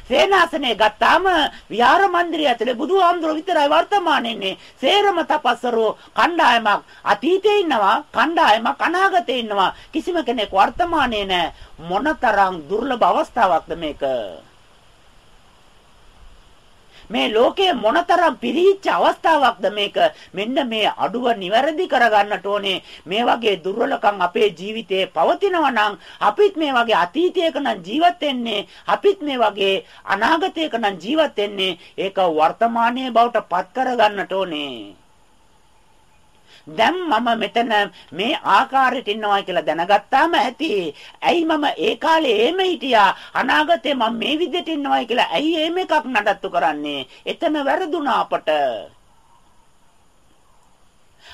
සේනාසනේ ගත්තාම විහාර මන්දිරය ඇතුලේ බුදුහාමුදුරුවෝ විතරයි වර්තමානයේ ඉන්නේ. සේරම තපස්සරෝ කණ්ඩායමක් අතීතේ ඉන්නවා, කණ්ඩායමක් අනාගතේ ඉන්නවා. කිසිම කෙනෙක් වර්තමානයේ නැහැ. මොනතරම් දුර්ලභ අවස්ථාවක්ද මේක? මේ ලෝකයේ මොනතරම් පිරිච්ච අවස්ථාවක්ද මේක? මෙන්න මේ අඩුව නිවැරදි කරගන්නට ඕනේ. මේ වගේ දුර්වලකම් අපේ ජීවිතේ පවතිනවා නම් අපිත් මේ වගේ අතීතයක නම් ජීවත් වෙන්නේ අපිත් මේ වගේ අනාගතයක නම් ජීවත් වෙන්නේ. ඒක වර්තමානයේ බවට පත් කරගන්නට ඕනේ. දැන් මම මෙතන මේ ආකාරයට ඉන්නවා කියලා දැනගත්තාම ඇති. ඇයි මම ඒ කාලේ එහෙම හිටියා අනාගතේ මම මේ විදිහට ඉන්නවා කියලා ඇයි එහෙම එකක් නඩත්තු කරන්නේ? එතන වැරදුනා අපට.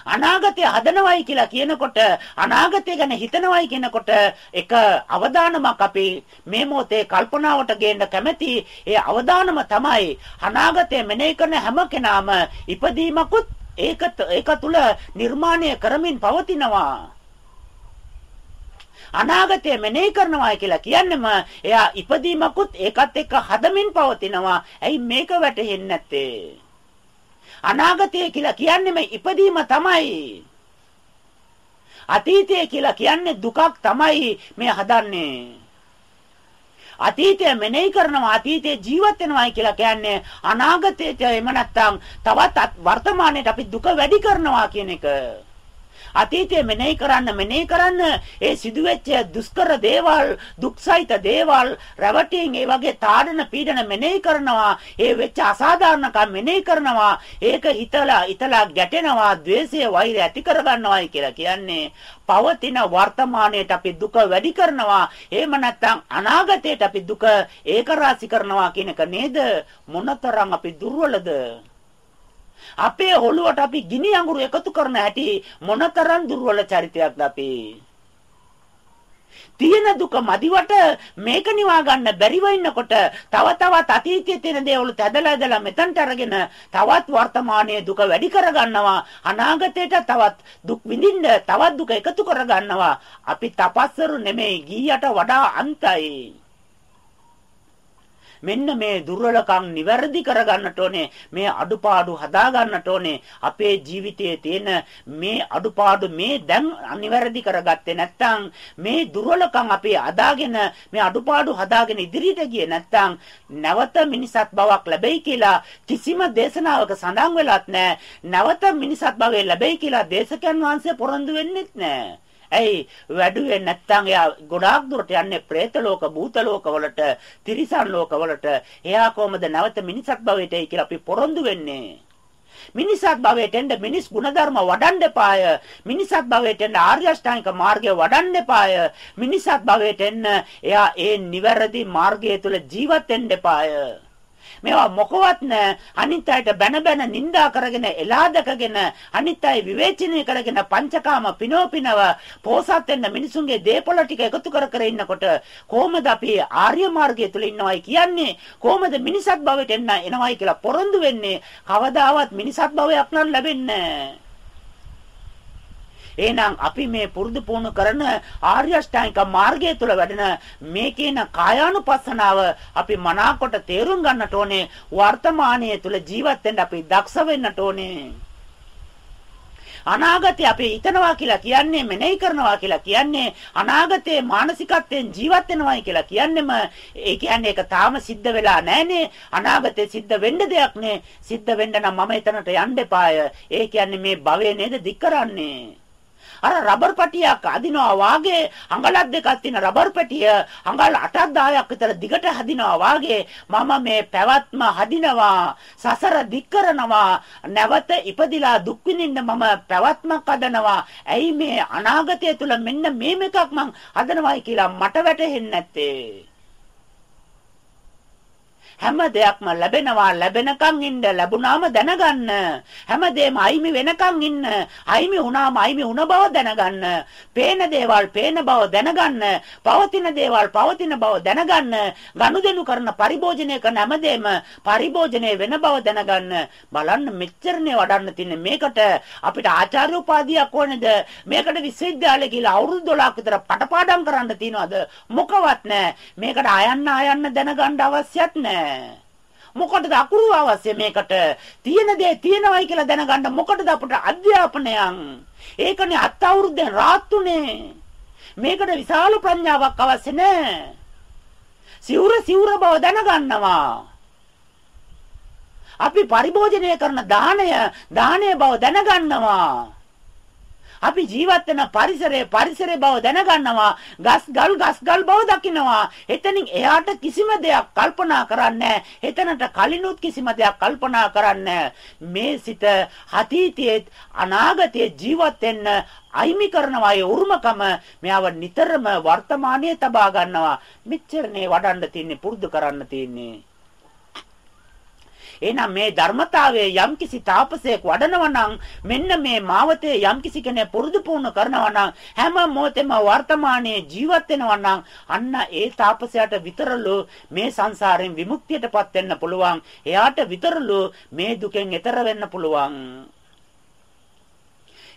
අනාගතය හදනවයි කියලා කියනකොට අනාගතය ගැන හිතනවයි කියනකොට එක අවදානමක් අපි මේ මොහොතේ කල්පනාවට ගේන්න කැමති ඒ අවදානම තමයි අනාගතය මෙනෙහි කරන හැම කෙනාම ඉපදීමකුත් ඒක ඒක තුල නිර්මාණය කරමින් පවතිනවා. අනාගතය මෙනෙහි කරනවා කියලා කියන්නේම එයා ඉපදීමකුත් ඒකත් එක්ක හදමින් පවතිනවා. ඇයි මේක වැටහෙන්නේ නැත්තේ? අනාගතය කියලා කියන්නේම ඉපදීම තමයි. අතීතය කියලා කියන්නේ දුකක් තමයි මේ හදන්නේ. අතීතය මෙනෙහි කරනවා අතීතයේ ජීවත් වෙනවායි කියලා කියන්නේ අනාගතයට එහෙම නැත්නම් තවත් වර්තමානයේට අපි දුක වැඩි කරනවා කියන එක. අතීතය මෙනෙහි කරන්න මෙනෙහි කරන්න. ඒ සිදුවෙච්ච දුෂ්කර දේවල් දුක්සහිත දේවල් රැවටීම් ඒ වගේ තාඩන පීඩන මෙනෙහි කරනවා. ඒ වෙච්ච අසාධාරණකම් මෙනෙහි කරනවා. ඒක හිතලා හිතලා ගැටෙනවා द्वේෂය වෛරය ඇති කරගන්නවායි කියලා කියන්නේ. පවතින වර්තමානයේට අපි දුක වැඩි කරනවා. එහෙම නැත්නම් අනාගතයට අපි දුක ඒකරාශි කරනවා කියන එක නේද? මොනතරම් අපි දුර්වලද? අපේ ඔළුවට අපි ගිනි අඟුරු එකතු කරන හැටි මොනතරම් දුර්වල චරිතයක්ද අපි. තියෙන දුක මදිවට මේක නිවා ගන්න බැරිව ඉන්නකොට තව තවත් අතීතයේ තියෙන දේවල් තැදලා ඇදලා මෙතනට අරගෙන තවත් වර්තමානයේ දුක වැඩි කරගන්නවා අනාගතයට තවත් දුක් විඳින්න තවත් දුක එකතු කරගන්නවා අපි තපස්සරු නෙමෙයි ගීයට වඩා අන්තයි මෙන්න මේ දුර්වලකම් නිවැරදි කරගන්නට ඕනේ. මේ අඩුපාඩු හදාගන්නට ඕනේ. අපේ ජීවිතයේ තියෙන මේ අඩුපාඩු මේ දැන් අනිවැරදි කරගත්තේ නැත්නම් මේ දුර්වලකම් අපි අදාගෙන මේ අඩුපාඩු හදාගෙන ඉදිරියට ගියේ නැත්නම් නැවත මිනිසත් බවක් ලැබෙයි කියලා කිසිම දේශනාවක සඳහන් වෙලත් නැහැ. නැවත මිනිසත් භවය ලැබෙයි කියලා දේශකයන් වහන්සේ පොරොන්දු වෙන්නෙත් නැහැ. ඇයි වැඩුවේ නැත්තම් එයා ගොඩාක් දුරට යන්නේ പ്രേත ලෝක, භූත ලෝක වලට, තිරිසන් ලෝක වලට. එයා කොහමද නැවත මිනිසත් භවයට එයි කියලා අපි පොරොන්දු වෙන්නේ? මිනිසත් භවයට එන්න මිනිස් ගුණධර්ම වඩන්න එපාය. මිනිසත් භවයට එන්න ආර්ය අෂ්ටාංගික මාර්ගය වඩන්න එපාය. මිනිසත් භවයට එන්න එයා ඒ නිවැරදි මාර්ගය තුල ජීවත් වෙන්න එපාය. මේවා මොකවත් නැ. අනිත් අයට බැන බැන නිඳා කරගෙන එලා දකගෙන අනිත් අය විවේචනය කරගෙන පංචකාම පිනෝපිනව පෝසත් වෙන්න මිනිසුන්ගේ දේපොළ ටික එකතු කර කර ඉන්නකොට කොහොමද අපි ආර්ය මාර්ගය තුල ඉන්නවයි කියන්නේ? කොහොමද මිනිසත් භවයට එන්න එනවයි කියලා පොරොන්දු වෙන්නේ? කවදාවත් මිනිසත් භවයක් නම් ලැබෙන්නේ නැහැ එහෙනම් අපි මේ පුරුදු පුහුණු කරන ආර්ය අෂ්ටාංගික මාර්ගය තුල වැඩෙන මේ කියන කායානුපස්සනාව අපි මනාකොට තේරුම් ගන්නට ඕනේ. වර්තමානයේ තුල ජීවත් වෙන්න අපි දක්ෂ වෙන්නට ඕනේ. අනාගතේ අපි හිතනවා කියලා කියන්නේ මෙනෙහි කරනවා කියලා කියන්නේ අනාගතේ මානසිකත්වයෙන් ජීවත් වෙනවායි කියලා කියන්නෙම ඒ කියන්නේ ඒක තාම සිද්ධ වෙලා නැහනේ. අනාගතේ සිද්ධ වෙන්න දෙයක් නේ. සිද්ධ වෙන්න නම් මම එතනට යන්න එපාය. ඒ කියන්නේ මේ භවය නේද? දික් කරන්නේ. අර රබර් පටියක් අදිනවා වාගේ අඟලක් දෙකක් තියෙන රබර් පටිය අඟල් 8ක් 10ක් විතර දිගට හදිනවා වාගේ මම මේ පැවැත්ම හදිනවා සසර දික් කරනවා නැවත ඉපදිලා දුක් විඳින්න මම පැවැත්මක් හදනවා. ඇයි මේ අනාගතය තුල මෙන්න මේ එකක් මං හදනවායි කියලා මට වැටහෙන්නේ නැත්තේ? හැම දෙයක්ම ලැබෙනවා ලැබෙනකන් ඉන්න ලැබුණාම දැනගන්න. හැමදේම අයිමි වෙනකන් ඉන්න අයිමි වුණාම අයිමි වුණ බව දැනගන්න. පේන දේවල් පේන බව දැනගන්න. පවතින දේවල් පවතින බව දැනගන්න. ගනුදෙනු කරන පරිභෝජනය කරන හැමදේම පරිභෝජනය වෙන බව දැනගන්න. බලන්න මෙච්චරනේ වඩන්න තින්නේ. මේකට අපිට ආචාර්ය උපාධියක් ඕනේද? මේකට විශ්වවිද්‍යාලය කියලා අවුරුදු 12ක් විතර පටපාඩම් කරන්න තියනවාද? මොකවත් නැහැ මේකට ආයන්න ආයන්න දැනගන්න අවශ්‍යත් නැහැ මොකටද අකුරු අවශ්‍ය මේකට? තියෙන දේ තියෙනවයි කියලා දැනගන්න මොකටද අපට අධ්‍යාපනයන්? ඒකනේ අත් අවුරුද්දෙන් රාත්තුනේ මේකට විශාල ප්‍රඥාවක් අවශ්‍ය නැහැ සිවුර සිවුර බව දැනගන්නවා. අපි පරිභෝජනය කරන දාණය දාණය බව දැනගන්නවා. අපි ජීවත් වෙන පරිසරය පරිසරේ බව දැනගන්නවා ගස් ගල් ගස් ගල් බව දකිනවා එතනින් එයාට කිසිම දෙයක් කල්පනා කරන්නේ එතනට කලිනුත් කිසිම දෙයක් කල්පනා කරන්නේ මේ සිත අතීතයේ අනාගතයේ ජීවත් වෙන්න අයිමි කරනවා. ඒ උරුමකම මෙයාව නිතරම වර්තමානයේ තබා ගන්නවා. මෙච්චරනේ වඩන්න තින්නේ පුරුදු කරන්න තින්නේ. එහෙනම් මේ ධර්මතාවයේ යම්කිසි තාපසයෙක් වඩනවා නම් මෙන්න මේ මාවතේ යම්කිසි කෙනෙක් පුරුදු පුහුණු කරනවා නම් හැම මොහොතෙම වර්තමානයේ ජීවත් වෙනවා නම් අන්න ඒ තාපසයාට විතරලු මේ සංසාරයෙන් විමුක්තියටපත් වෙන්න පුළුවන්. එයාට විතරලු මේ දුකෙන් එතර වෙන්න පුළුවන්.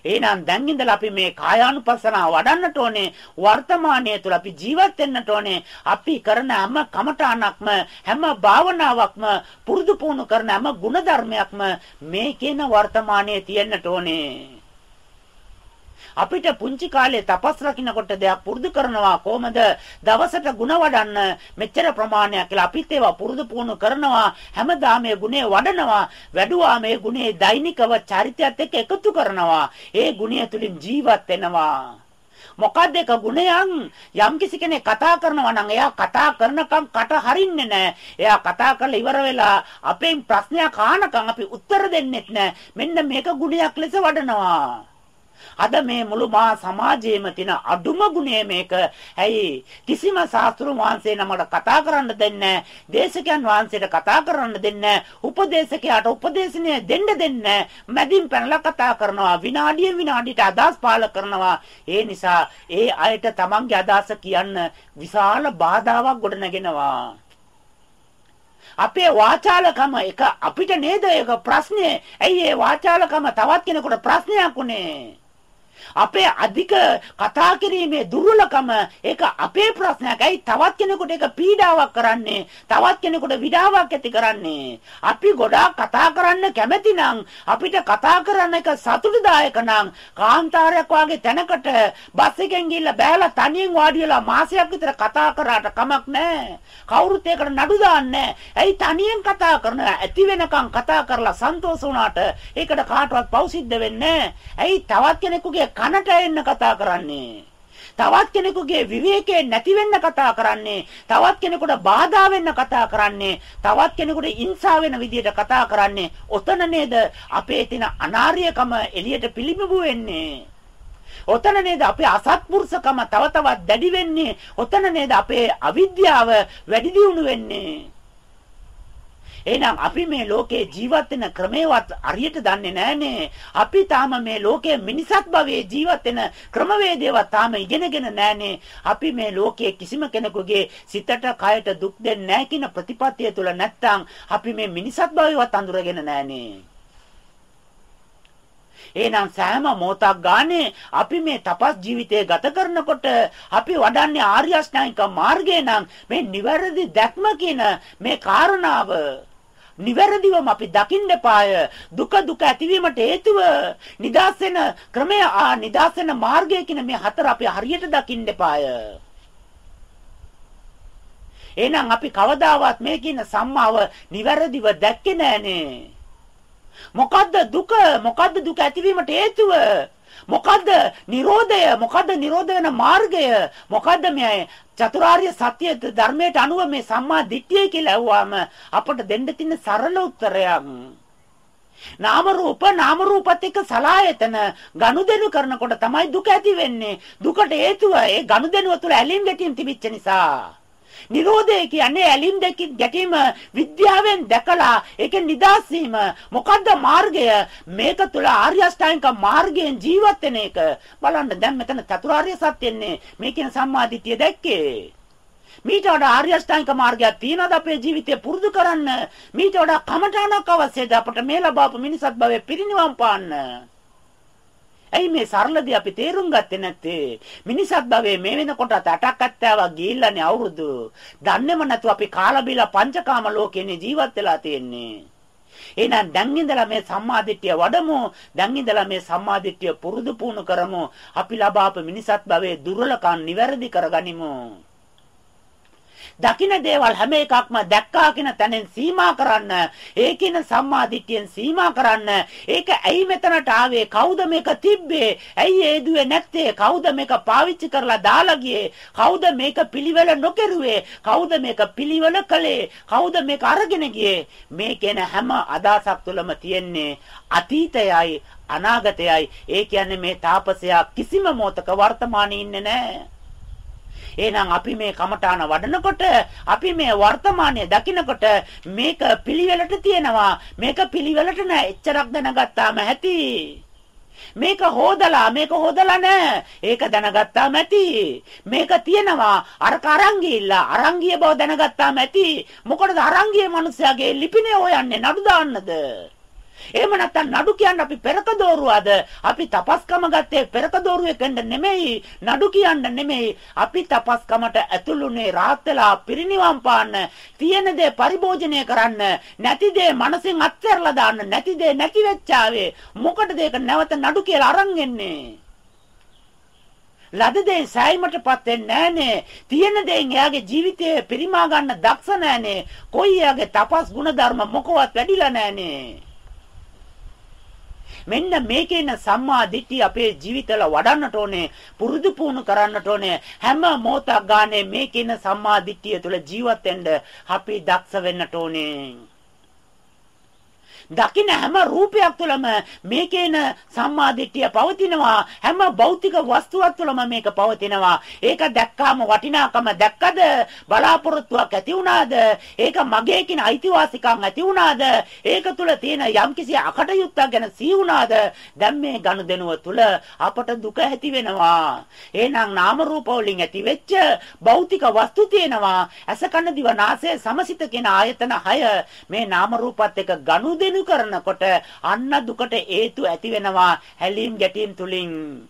එහෙනම් දැන් ඉඳලා අපි මේ කායානුපස්සනාව වඩන්නට ඕනේ වර්තමානයේ තුල අපි ජීවත් වෙන්නට ඕනේ. අපි කරන හැම කමඨාණක්ම හැම භාවනාවක්ම පුරුදු පුහුණු කරන හැම ಗುಣධර්මයක්ම මේ කියන වර්තමානයේ තියෙන්නට ඕනේ. අපිට පුංචි කාලේ තපස් රකින්නකොට දෙයක් පුරුදු කරනවා කොහමද දවසට ಗುಣ වඩන්න මෙච්චර ප්‍රමාණයක් කියලා අපිත් ඒවා පුරුදු පුහුණු කරනවා හැමදාම මේ ගුණේ වඩනවා වැඩුවා මේ ගුණේ දෛනිකව චරිතයත් එක්ක එකතු කරනවා ඒ ගුණය තුලින් ජීවත් වෙනවා මොකද්ද එක ගුණයන් යම් කිසි කෙනෙක් කතා කරනවා නම් එයා කතා කරනකම් කට හරින්නේ නැහැ. එයා කතා කරලා ඉවර වෙලා අපෙන් ප්‍රශ්නයක් අහනකම් අපි උත්තර දෙන්නෙත් නැහැ. මෙන්න මේක ගුණයක් ලෙස වඩනවා. අද මේ මුළු මා සමාජයේම තියෙන අඩුම ගුණය මේක. ඇයි කිසිම ශාස්ත්‍රුන් වහන්සේ නමකට කතා කරන්න දෙන්නේ දේශකයන් වහන්සේට කතා කරන්න දෙන්නේ උපදේශකයාට උපදේශනය දෙන්න දෙන්නේ මැදින් පැනලා කතා කරනවා විනාඩියෙන් විනාඩියට අදහස් පාල කරනවා. ඒ නිසා ඒ අයට තමන්ගේ අදහස කියන්න විශාල බාධාවක් ගොඩනගෙනවා. අපේ වාචාලකම එක අපිට නේද ඒක ප්‍රශ්නේ. ඇයි ඒ වාචාලකම තවත් කෙනෙකුට ප්‍රශ්නයක් උනේ? අපේ අධික කතා කිරීමේ දුර්වලකම ඒක අපේ ප්‍රශ්නයක්. ඇයි තවත් කෙනෙකුට ඒක පීඩාවක් කරන්නේ? තවත් කෙනෙකුට විඩාවක් ඇති කරන්නේ? අපි ගොඩාක් කතා කරන්න කැමති අපිට කතා කරන්න එක සතුටුදායක නම් කාන්තාරයක් වාගේ තැනකට බස් එකෙන් ගිහිල්ලා බෑලා තනියෙන් වාඩි වෙලා මාසයක් විතර කතා කරාට කමක් නැහැ. කවුරුත් ඒකට නඩු දාන්නේ ඇයි තනියෙන් කතා කරන ඇති වෙනකන් කතා කරලා සන්තෝෂ වුණාට ඒකට කාටවත් පෞසිද්ධ වෙන්නේ ඇයි තවත් කෙනෙකුගේ කනට එන්න කතා කරන්නේ. තවත් කෙනෙකුගේ විවේකයේ නැති වෙන්න කතා කරන්නේ. තවත් කෙනෙකුට බාධා වෙන්න කතා කරන්නේ. තවත් කෙනෙකුට ඉන්සා වෙන විදියට කතා කරන්නේ. ඔතන නේද අපේ තියෙන අනාර්යකම එළියට පිළිඹු වෙන්නේ. ඔතන නේද අපේ අසත්පුරුෂකම තව තවත් දැඩි වෙන්නේ. ඔතන නේද අපේ අවිද්‍යාව වැඩි දියුණු වෙන්නේ. එහෙනම් අපි මේ ලෝකේ ජීවත් වෙන ක්‍රමේවත් හරියට දන්නේ නැහනේ. අපි තාම මේ ලෝකයේ මිනිසත් භවයේ ජීවත් වෙන ක්‍රමවේදේවත් තාම ඉගෙනගෙන නැහනේ. අපි මේ ලෝකයේ කිසිම කෙනෙකුගේ සිතට කයට දුක් දෙන්නේ නැහැ කියන ප්‍රතිපත්තිය තුල නැත්තම් අපි මේ මිනිසත් භවයවත් අඳුරගෙන නැහනේ. එහෙනම් සෑම මොහොතක් ගානේ අපි මේ තපස් ජීවිතය ගත කරනකොට අපි වඩන්නේ ආර්ය අෂ්ටාංගික මාර්ගය නම් මේ නිවැරදි දැක්ම කියන මේ කාරණාව නිවැරදිවම අපි දකින්න පාය. දුක දුක ඇතිවීමට හේතුව නිදාස් වෙන ක්‍රමය ආ නිදාස් වෙන මාර්ගය කියන මේ හතර අපි හරියට දකින්න පාය. එහෙනම් අපි කවදාවත් මේ කියන සම්මාව නිවැරදිව දැක්කේ නෑනේ මොකද්ද දුක? මොකද්ද දුක ඇතිවීමට හේතුව? මොකද්ද Nirodhaය මොකද්ද Nirodha වෙන මාර්ගය? මොකද්ද මේ චතුරාර්ය සත්‍ය ධර්මයට අනුව මේ සම්මා දිට්ඨිය කියලා ඇහුවාම අපට දෙන්න තියෙන සරල උත්තරයක් නාම රූප නාම රූපත් එක්ක සලායතන ගනුදෙනු කරනකොට තමයි දුක ඇති වෙන්නේ. දුකට හේතුව ඒ ගනුදෙනුව තුළ ඇලීම් ගැටීම් තිබිච්ච නිසා. නිරෝධය කියන්නේ ඇලින් ගැටීම විද්‍යාවෙන් දැකලා ඒකෙන් නිදහස් වීම. මොකද්ද මාර්ගය? මේක තුල ආර්ය අෂ්ටාංගික මාර්ගයෙන් ජීවත් වෙන එක. බලන්න දැන් මෙතන චතුරාර්ය සත්‍යන්නේ මේ කියන සම්මාදිටිය දැක්කේ. මීට වඩා ආර්ය අෂ්ටාංගික මාර්ගයක් තියනද අපේ ජීවිතය පුරුදු කරන්න? මීට වඩා කමඨාණක් අවශ්‍යද අපට මේ ලබාපු මිනිසත් භවයේ පිරිනිවන් පාන්න? ඇයි මේ සරලදී අපි තේරුම් ගත්තේ නැත්තේ? මිනිසත් භවයේ මේ වෙනකොට 8ක් 70ක් ගිහිල්ලානේ අවුරුදු. දන්නේම නැතුව අපි කාලා බීලා පංචකාම ලෝකෙනේ ජීවත් වෙලා තියෙන්නේ. එහෙනම් දැන් ඉඳලා මේ සම්මාදිට්ඨිය වඩමු. දැන් ඉඳලා මේ සම්මාදිට්ඨිය පුරුදු පුහුණු කරමු. අපි ලබාපු මිනිසත් භවයේ දුර්වලකම් නිවැරදි කරගනිමු. දකින්න දේවල් හැම එකක්ම දැක්කා කියන තැනෙන් සීමා කරන්න ඒකින සම්මාදිට්ඨියෙන් සීමා කරන්න. ඒක ඇයි මෙතනට ආවේ? කවුද මේක තිබ්බේ? ඇයි ඒ දුවේ නැත්තේ? කවුද මේක පාවිච්චි කරලා දාලා ගියේ? කවුද මේක පිළිවෙල නොකරුවේ? කවුද මේක පිළිවෙල කළේ? කවුද මේක අරගෙන ගියේ? මේ කියන හැම අදහසක් තුළම තියෙන්නේ අතීතයයි අනාගතයයි. ඒ කියන්නේ මේ තාපසයා කිසිම මොහතක වර්තමානයේ ඉන්නේ නැහැ. එහෙනම් අපි මේ කමඨාන වඩනකොට අපි මේ වර්තමානයේ දකිනකොට මේක පිළිවෙලට තියෙනවා. මේක පිළිවෙලට නෑ. එච්චරක් දැනගත්තාම ඇති. මේක හොදලා මේක හොදලා නෑ. ඒක දැනගත්තාම ඇති. මේක තියෙනවා. අර කරංගිilla අරංගිය බව දැනගත්තාම ඇති. මොකටද අරංගියේ මිනිස්යාගේ ලිපිනේ හොයන්නේ නඩු දාන්නද? එහෙම නැත්නම් නඩු කියන්න අපි පෙරක දෝරුවාද? අපි තපස්කම ගත්තේ පෙරක දෝරුවෙකෙන්ද නෙමෙයි, නඩු කියන්න නෙමෙයි. අපි තපස්කමට ඇතුළුනේ රාහත් වෙලා පිරිනිවන් පාන්න, තියෙන දේ පරිභෝජනය කරන්න, නැති දේ මනසින් අත්හැරලා දාන්න, නැති දේ නැති වෙච්චාවේ. මොකටද ඒක නැවත නඩු කියලා අරන් එන්නේ? ලද දේ සෑයීමටපත් වෙන්නේ නැහනේ. තියෙන දේෙන් එයාගේ ජීවිතය පරිමා ගන්න දක්ෂ නැහනේ. කොයි එයාගේ තපස් ගුණ ධර්ම මොකවත් වැඩිලා නැහනේ. මෙන්න මේකේ ඉන්න සම්මා දිට්ඨිය අපේ ජීවිතවල වඩන්නට ඕනේ පුරුදු පුහුණු කරන්නට ඕනේ. හැම මොහොතක් ගානේ මේකේ ඉන්න සම්මා දිට්ඨිය තුළ ජීවත් වෙන්න අපි දක්ෂ වෙන්නට ඕනේ. දකින්න හැම රූපයක් තුළම මේකේන සම්මාදිට්ඨිය පවතිනවා. හැම භෞතික වස්තුවක් තුළම මේක පවතිනවා. ඒක දැක්කාම වටිනාකම දැක්කද? බලාපොරොත්තුවක් ඇති වුණාද? ඒක මගේ කියන අයිතිවාසිකම් ඇති වුණාද? ඒක තුළ තියෙන යම්කිසි අකටයුත්තක් ගැන සී වුණාද දැන් මේ ගනුදෙනුව තුළ අපට දුක ඇති වෙනවා. එහෙනම් නාම රූප වලින් ඇති වෙච්ච භෞතික වස්තු තියෙනවා. අස කන දිව නාසය සමසිත කියන ආයතන 6 මේ නාම රූපත් එක්ක ගනුදෙනු සිදු කරනකොට අන්න දුකට හේතු ඇති වෙනවා හැලීම් ගැටීම් තුලින්.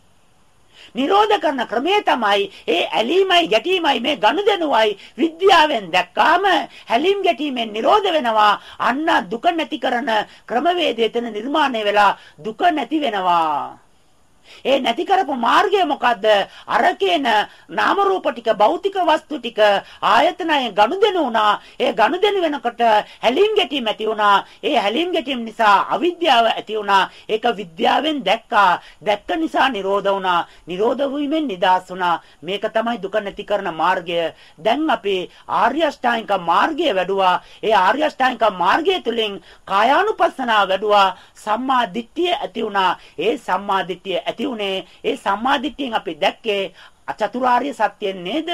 නිරෝධ කරන ක්‍රමය තමයි ඒ ඇලීමයි ගැටීමයි මේ ගනුදෙනුවයි විද්‍යාවෙන් දැක්කාම හැලීම් ගැටීමෙන් නිරෝධ වෙනවා. අන්න දුක නැති කරන ක්‍රමවේදය එතන නිර්මාණය වෙලා දුක නැති වෙනවා. ඒ නැති කරපු මාර්ගය මොකද්ද? අර කියන නාම රූප ටික භෞතික වස්තු ටික ආයතනයෙන් ගනුදෙනු වුණා. ඒ ගනුදෙනු වෙනකොට හැලීම් ගැටීම් ඇති වුණා. ඒ හැලීම් ගැටීම් නිසා අවිද්‍යාව ඇති වුණා. ඒක විද්‍යාවෙන් දැක්කා. දැක්ක නිසා නිරෝධ වුණා. නිරෝධ වීමෙන් නිදාස් වුණා. මේක තමයි දුක නැති කරන මාර්ගය. දැන් අපි ආර්ය අෂ්ටාංගික මාර්ගය වැඩුවා. ඒ ආර්ය අෂ්ටාංගික මාර්ගය තුලින් කායානුපස්සනාව වැඩුවා. සම්මා දිට්ඨිය ඇති වුණා. ඒ සම්මා දිට්ඨිය ඇති උනේ ඒ සම්මාදිට්ඨියෙන් අපි දැක්කේ චතුරාර්ය සත්‍යයෙන් නේද?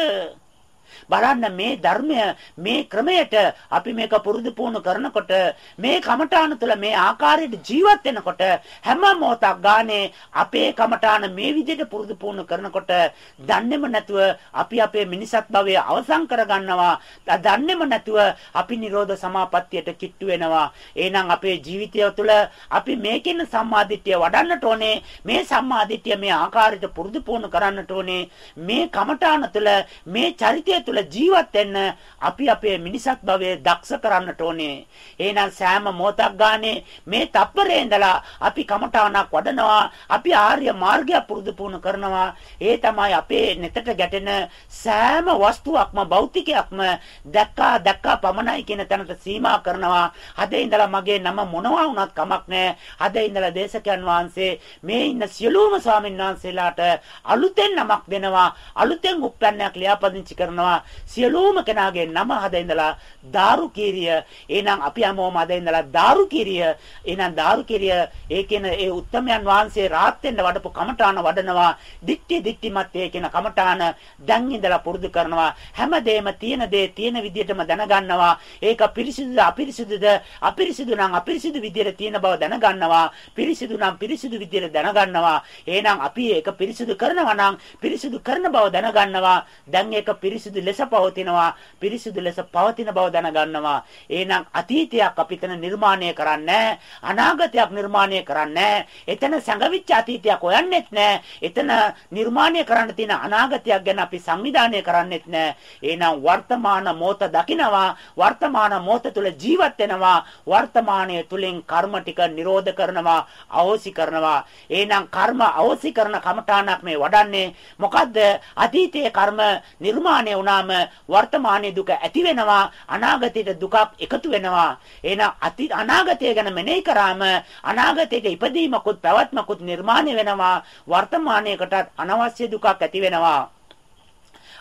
බලන්න මේ ධර්මය මේ ක්‍රමයට අපි මේක පුරුදු පුහුණු කරනකොට මේ කමඨාන තුළ මේ ආකාරයට ජීවත් වෙනකොට හැම මොහොතක් ගානේ අපේ කමඨාන මේ විදිහට පුරුදු පුහුණු කරනකොට දන්නේම නැතුව අපි අපේ මිනිසත් භවය අවසන් කරගන්නවා. දන්නේම නැතුව අපි නිරෝධ සමාපත්තියට කිට්ටු වෙනවා. එහෙනම් අපේ ජීවිතය තුළ අපි මේකෙන් සම්මාදිට්ඨිය වඩන්නට ඕනේ. මේ සම්මාදිට්ඨිය මේ ආකාරයට පුරුදු පුහුණු කරන්නට ඕනේ. මේ කමඨාන තුළ මේ චරිතය තුළ ජීවත් වෙන්න අපි අපේ මිනිසත් භවයේ දක්ෂ කරන්නට ඕනේ. එහෙනම් සෑම මොහොතක් ගානේ මේ තප්පරේ ඉඳලා අපි කමඨාණක් වඩනවා. අපි ආර්ය මාර්ගය පුරුදු පුහුණු කරනවා. ඒ තමයි අපේ නෙතට ගැටෙන සෑම වස්තුවක්ම භෞතිකයක්ම දැක්කා දැක්කා පමණයි කියන තැනට සීමා කරනවා. අද ඉඳලා මගේ නම මොනවා වුණත් කමක් නැහැ. අද ඉඳලා දේශකයන් වහන්සේ මේ ඉන්න සියලුම ස්වාමීන් වහන්සේලාට අලුතෙන් නමක් දෙනවා. අලුතෙන් උප්පන්නයක් ලියාපදිංචි කරනවා. සියලුම කෙනාගේ නම හද ඉඳලා දාරුකීරිය එහෙනම් අපි හැමෝම හද ඉඳලා දාරුකීරිය එහෙනම් දාරුකීරිය ඒ කියන ඒ උත්තමයන් වහන්සේ රාත් වෙන්න වඩපු කමඨාන වඩනවා. දික්ටි දික්ටිමත් ඒ කියන කමඨාන දැන් ඉඳලා පුරුදු කරනවා. හැමදේම තියෙන දේ තියෙන විදිහටම දැනගන්නවා. ඒක පිරිසිදුද අපිරිසිදුද? අපිරිසිදු නම් අපිරිසිදු විදිහට තියෙන බව දැනගන්නවා. පිරිසිදු නම් පිරිසිදු විදිහට දැනගන්නවා. එහෙනම් අපි ඒක පිරිසිදු කරනවා නම් පිරිසිදු කරන බව දැනගන්නවා. දැන් ඒක පිරිසිදු ලෙස පවතිනවා පිරිසිදු ලෙස පවතින බව දැනගන්නවා. එහෙනම් අතීතයක් අපිටන නිර්මාණය කරන්නේ අනාගතයක් නිර්මාණය කරන්නේ එතන සංගවිච්ච අතීතයක් හොයන්නෙත් නෑ එතන නිර්මාණය කරන්න තියෙන අනාගතයක් ගැන අපි සංවිධානය කරන්නෙත් නෑ එහෙනම් වර්තමාන මොහොත දකිනවා. වර්තමාන මොහොත තුල ජීවත් වෙනවා. වර්තමානයේ තුලින් කර්ම ටික නිරෝධ කරනවා අවෝසි කරනවා. එහෙනම් කර්ම අවෝසි කරන කමඨාණක් මේ වඩන්නේ. මොකද්ද? අතීතයේ කර්ම නිර්මාණය වුණාම වර්තමානයේ දුක ඇති වෙනවා අනාගතයේ දුකක් එකතු වෙනවා. එහෙනම් අතීත අනාගතය ගැන මෙනෙහි කරාම අනාගතයේ ඉපදීමකුත් පැවැත්මකුත් නිර්මාණය වෙනවා. වර්තමානයේකටත් අනවශ්‍ය දුකක් ඇති වෙනවා.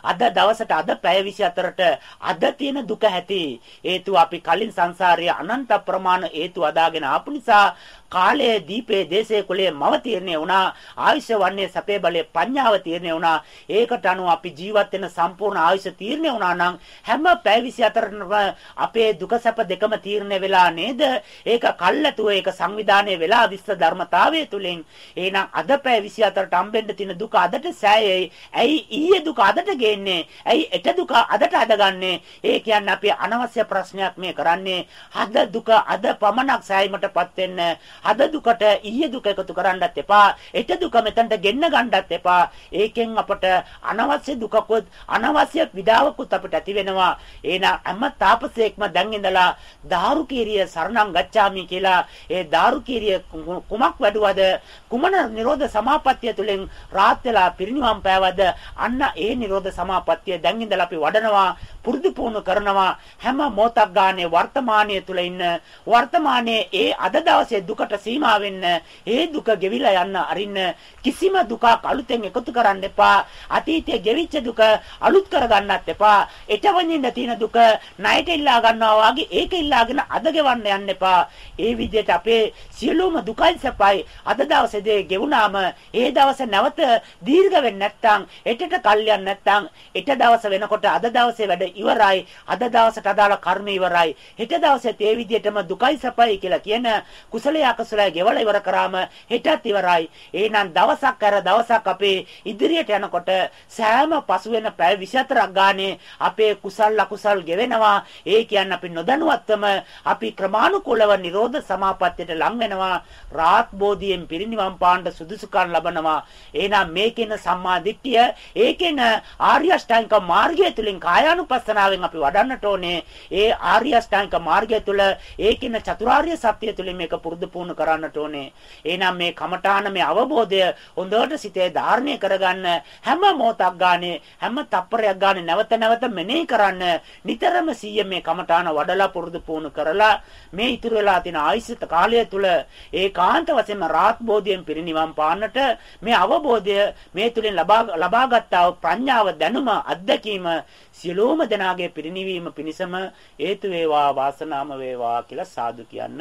අද දවසට අද පැය 24ට අද තියෙන දුක ඇති. හේතුව අපි කලින් සංසාරයේ අනන්ත ප්‍රමාණ හේතු අදාගෙන ආපු නිසා කාලයේ දීපේ දේශේ කුලයේ මව තීරණය වුණා. ආයුෂ වන්නේ සපේ බලයේ පඤ්ඤාව තීරණය වුණා. ඒකට අනුව අපි ජීවත් වෙන සම්පූර්ණ ආයුෂ තීරණය වුණා නම් හැම පැය 24ටම අපේ දුක සැප දෙකම තීරණය වෙලා නේද? ඒක කල්ැතුව ඒක සංවිධානය වෙලා විශ්ව ධර්මතාවය තුලින් එහෙනම් අද පැය 24ට හම්බෙන්න තියෙන දුක අදට සෑයයි ඇයි ඊයේ දුක අදට ගේන්නේ? ඇයි එට දුක අදට අදගන්නේ ඒ කියන්නේ අපි අනවශ්‍ය ප්‍රශ්නයක් මේ කරන්නේ. අද දුක අද පමණක් සෑයීමටපත් වෙන්න අද දුකට ඊයේ දුක එකතු කරන්නත් එපා. එට දුක මෙතනට ගෙන්න ගන්නත් එපා. ඒකෙන් අපට අනවශ්‍ය දුකකුත් අනවශ්‍ය විඩාවකුත් අපිට ඇති වෙනවා. එහෙනම් හැම තාපසයෙක්ම දැන් ඉඳලා දාරුකීරිය සරණං ගච්ඡාමි කියලා ඒ දාරුකීරිය කුමක් වැඩුවද? කුමන නිරෝධ සමාපත්තිය තුලින් රාත් වෙලා පිරිනිවන් පෑවද? අන්න ඒ නිරෝධ සමාපත්තිය දැන් ඉඳලා අපි වඩනවා. පුරුදු පුහුණු කරනවා හැම මොහොතක් ගානේ වර්තමානයේ තුල ඉන්න වර්තමානයේ ඒ අද දවසේ දුකට සීමා වෙන්න ඒ දුක ගෙවිලා යන්න අරින්න කිසිම දුකක් අලුතෙන් එකතු කරන්න එපා අතීතයේ ගෙවිච්ච දුක අලුත් කරගන්නත් එපා එතවනින්න තියෙන දුක ණයට ඉල්ලා ගන්නවා වගේ ඒක ඉල්ලාගෙන අද ගෙවන්න යන්න එපා ඒ විදිහට අපේ සියලුම දුකයි සැපයි අද දවසේදී ගෙවුනාම ඒ දවස නැවත දීර්ඝ වෙන්නේ නැත්නම් එටට කල්යන් නැත්නම් එට දවස වෙනකොට අද දවසේ වැඩ ඉවරයි. අද දවසට අදාළ කර්ම ඉවරයි. හෙට දවසෙත් ඒ විදිහටම දුකයි සැපයි කියලා කියන කුසලයේ අකුසලයේ ගෙවල ඉවර කරාම හෙටත් ඉවරයි. එහෙනම් දවසක් අර දවසක් අපේ ඉදිරියට යනකොට සෑම පසු වෙන පැය 24ක් ගානේ අපේ කුසල් අකුසල් ගෙවෙනවා. ඒ කියන්නේ අපි නොදැනුවත්වම අපි ක්‍රමානුකූලව නිරෝධ සමාපත්තියට ලං වෙනවා. රාත් බෝධියෙන් පිරිනිවන් පාණ්ඩ සුදුසුකම් ලබනවා. එහෙනම් මේකෙන සම්මා දිට්ඨිය ඒකෙන ආර්ය අෂ්ටාංග මාර්ගය තුලින් කායානුපස් විපස්සනාවෙන් අපි වඩන්නට ඕනේ. ඒ ආර්ය අෂ්ටාංග මාර්ගය තුල ඒකින චතුරාර්ය සත්‍ය තුලින් මේක පුරුදු පුහුණු කරන්නට ඕනේ. එහෙනම් මේ කමඨාන මේ අවබෝධය හොඳට සිතේ ධාරණය කරගන්න හැම මොහොතක් ගානේ හැම තප්පරයක් ගානේ නැවත නැවත මෙනෙහි කරන්න නිතරම සීය මේ කමඨාන වඩලා පුරුදු පුහුණු කරලා මේ ඉතුරු වෙලා තියෙන ආයසිත කාලය තුල ඒකාන්ත වශයෙන්ම රාත් බෝධියෙන් පිරිනිවන් පාන්නට මේ අවබෝධය මේ තුලින් ලබා ලබාගත්තා ප්‍රඥාව දැනුම අත්දැකීම සියලුම දෙනාගේ පිරිනිවීම පිණිසම හේතු වේවා වාසනාම වේවා කියලා සාදු කියන්න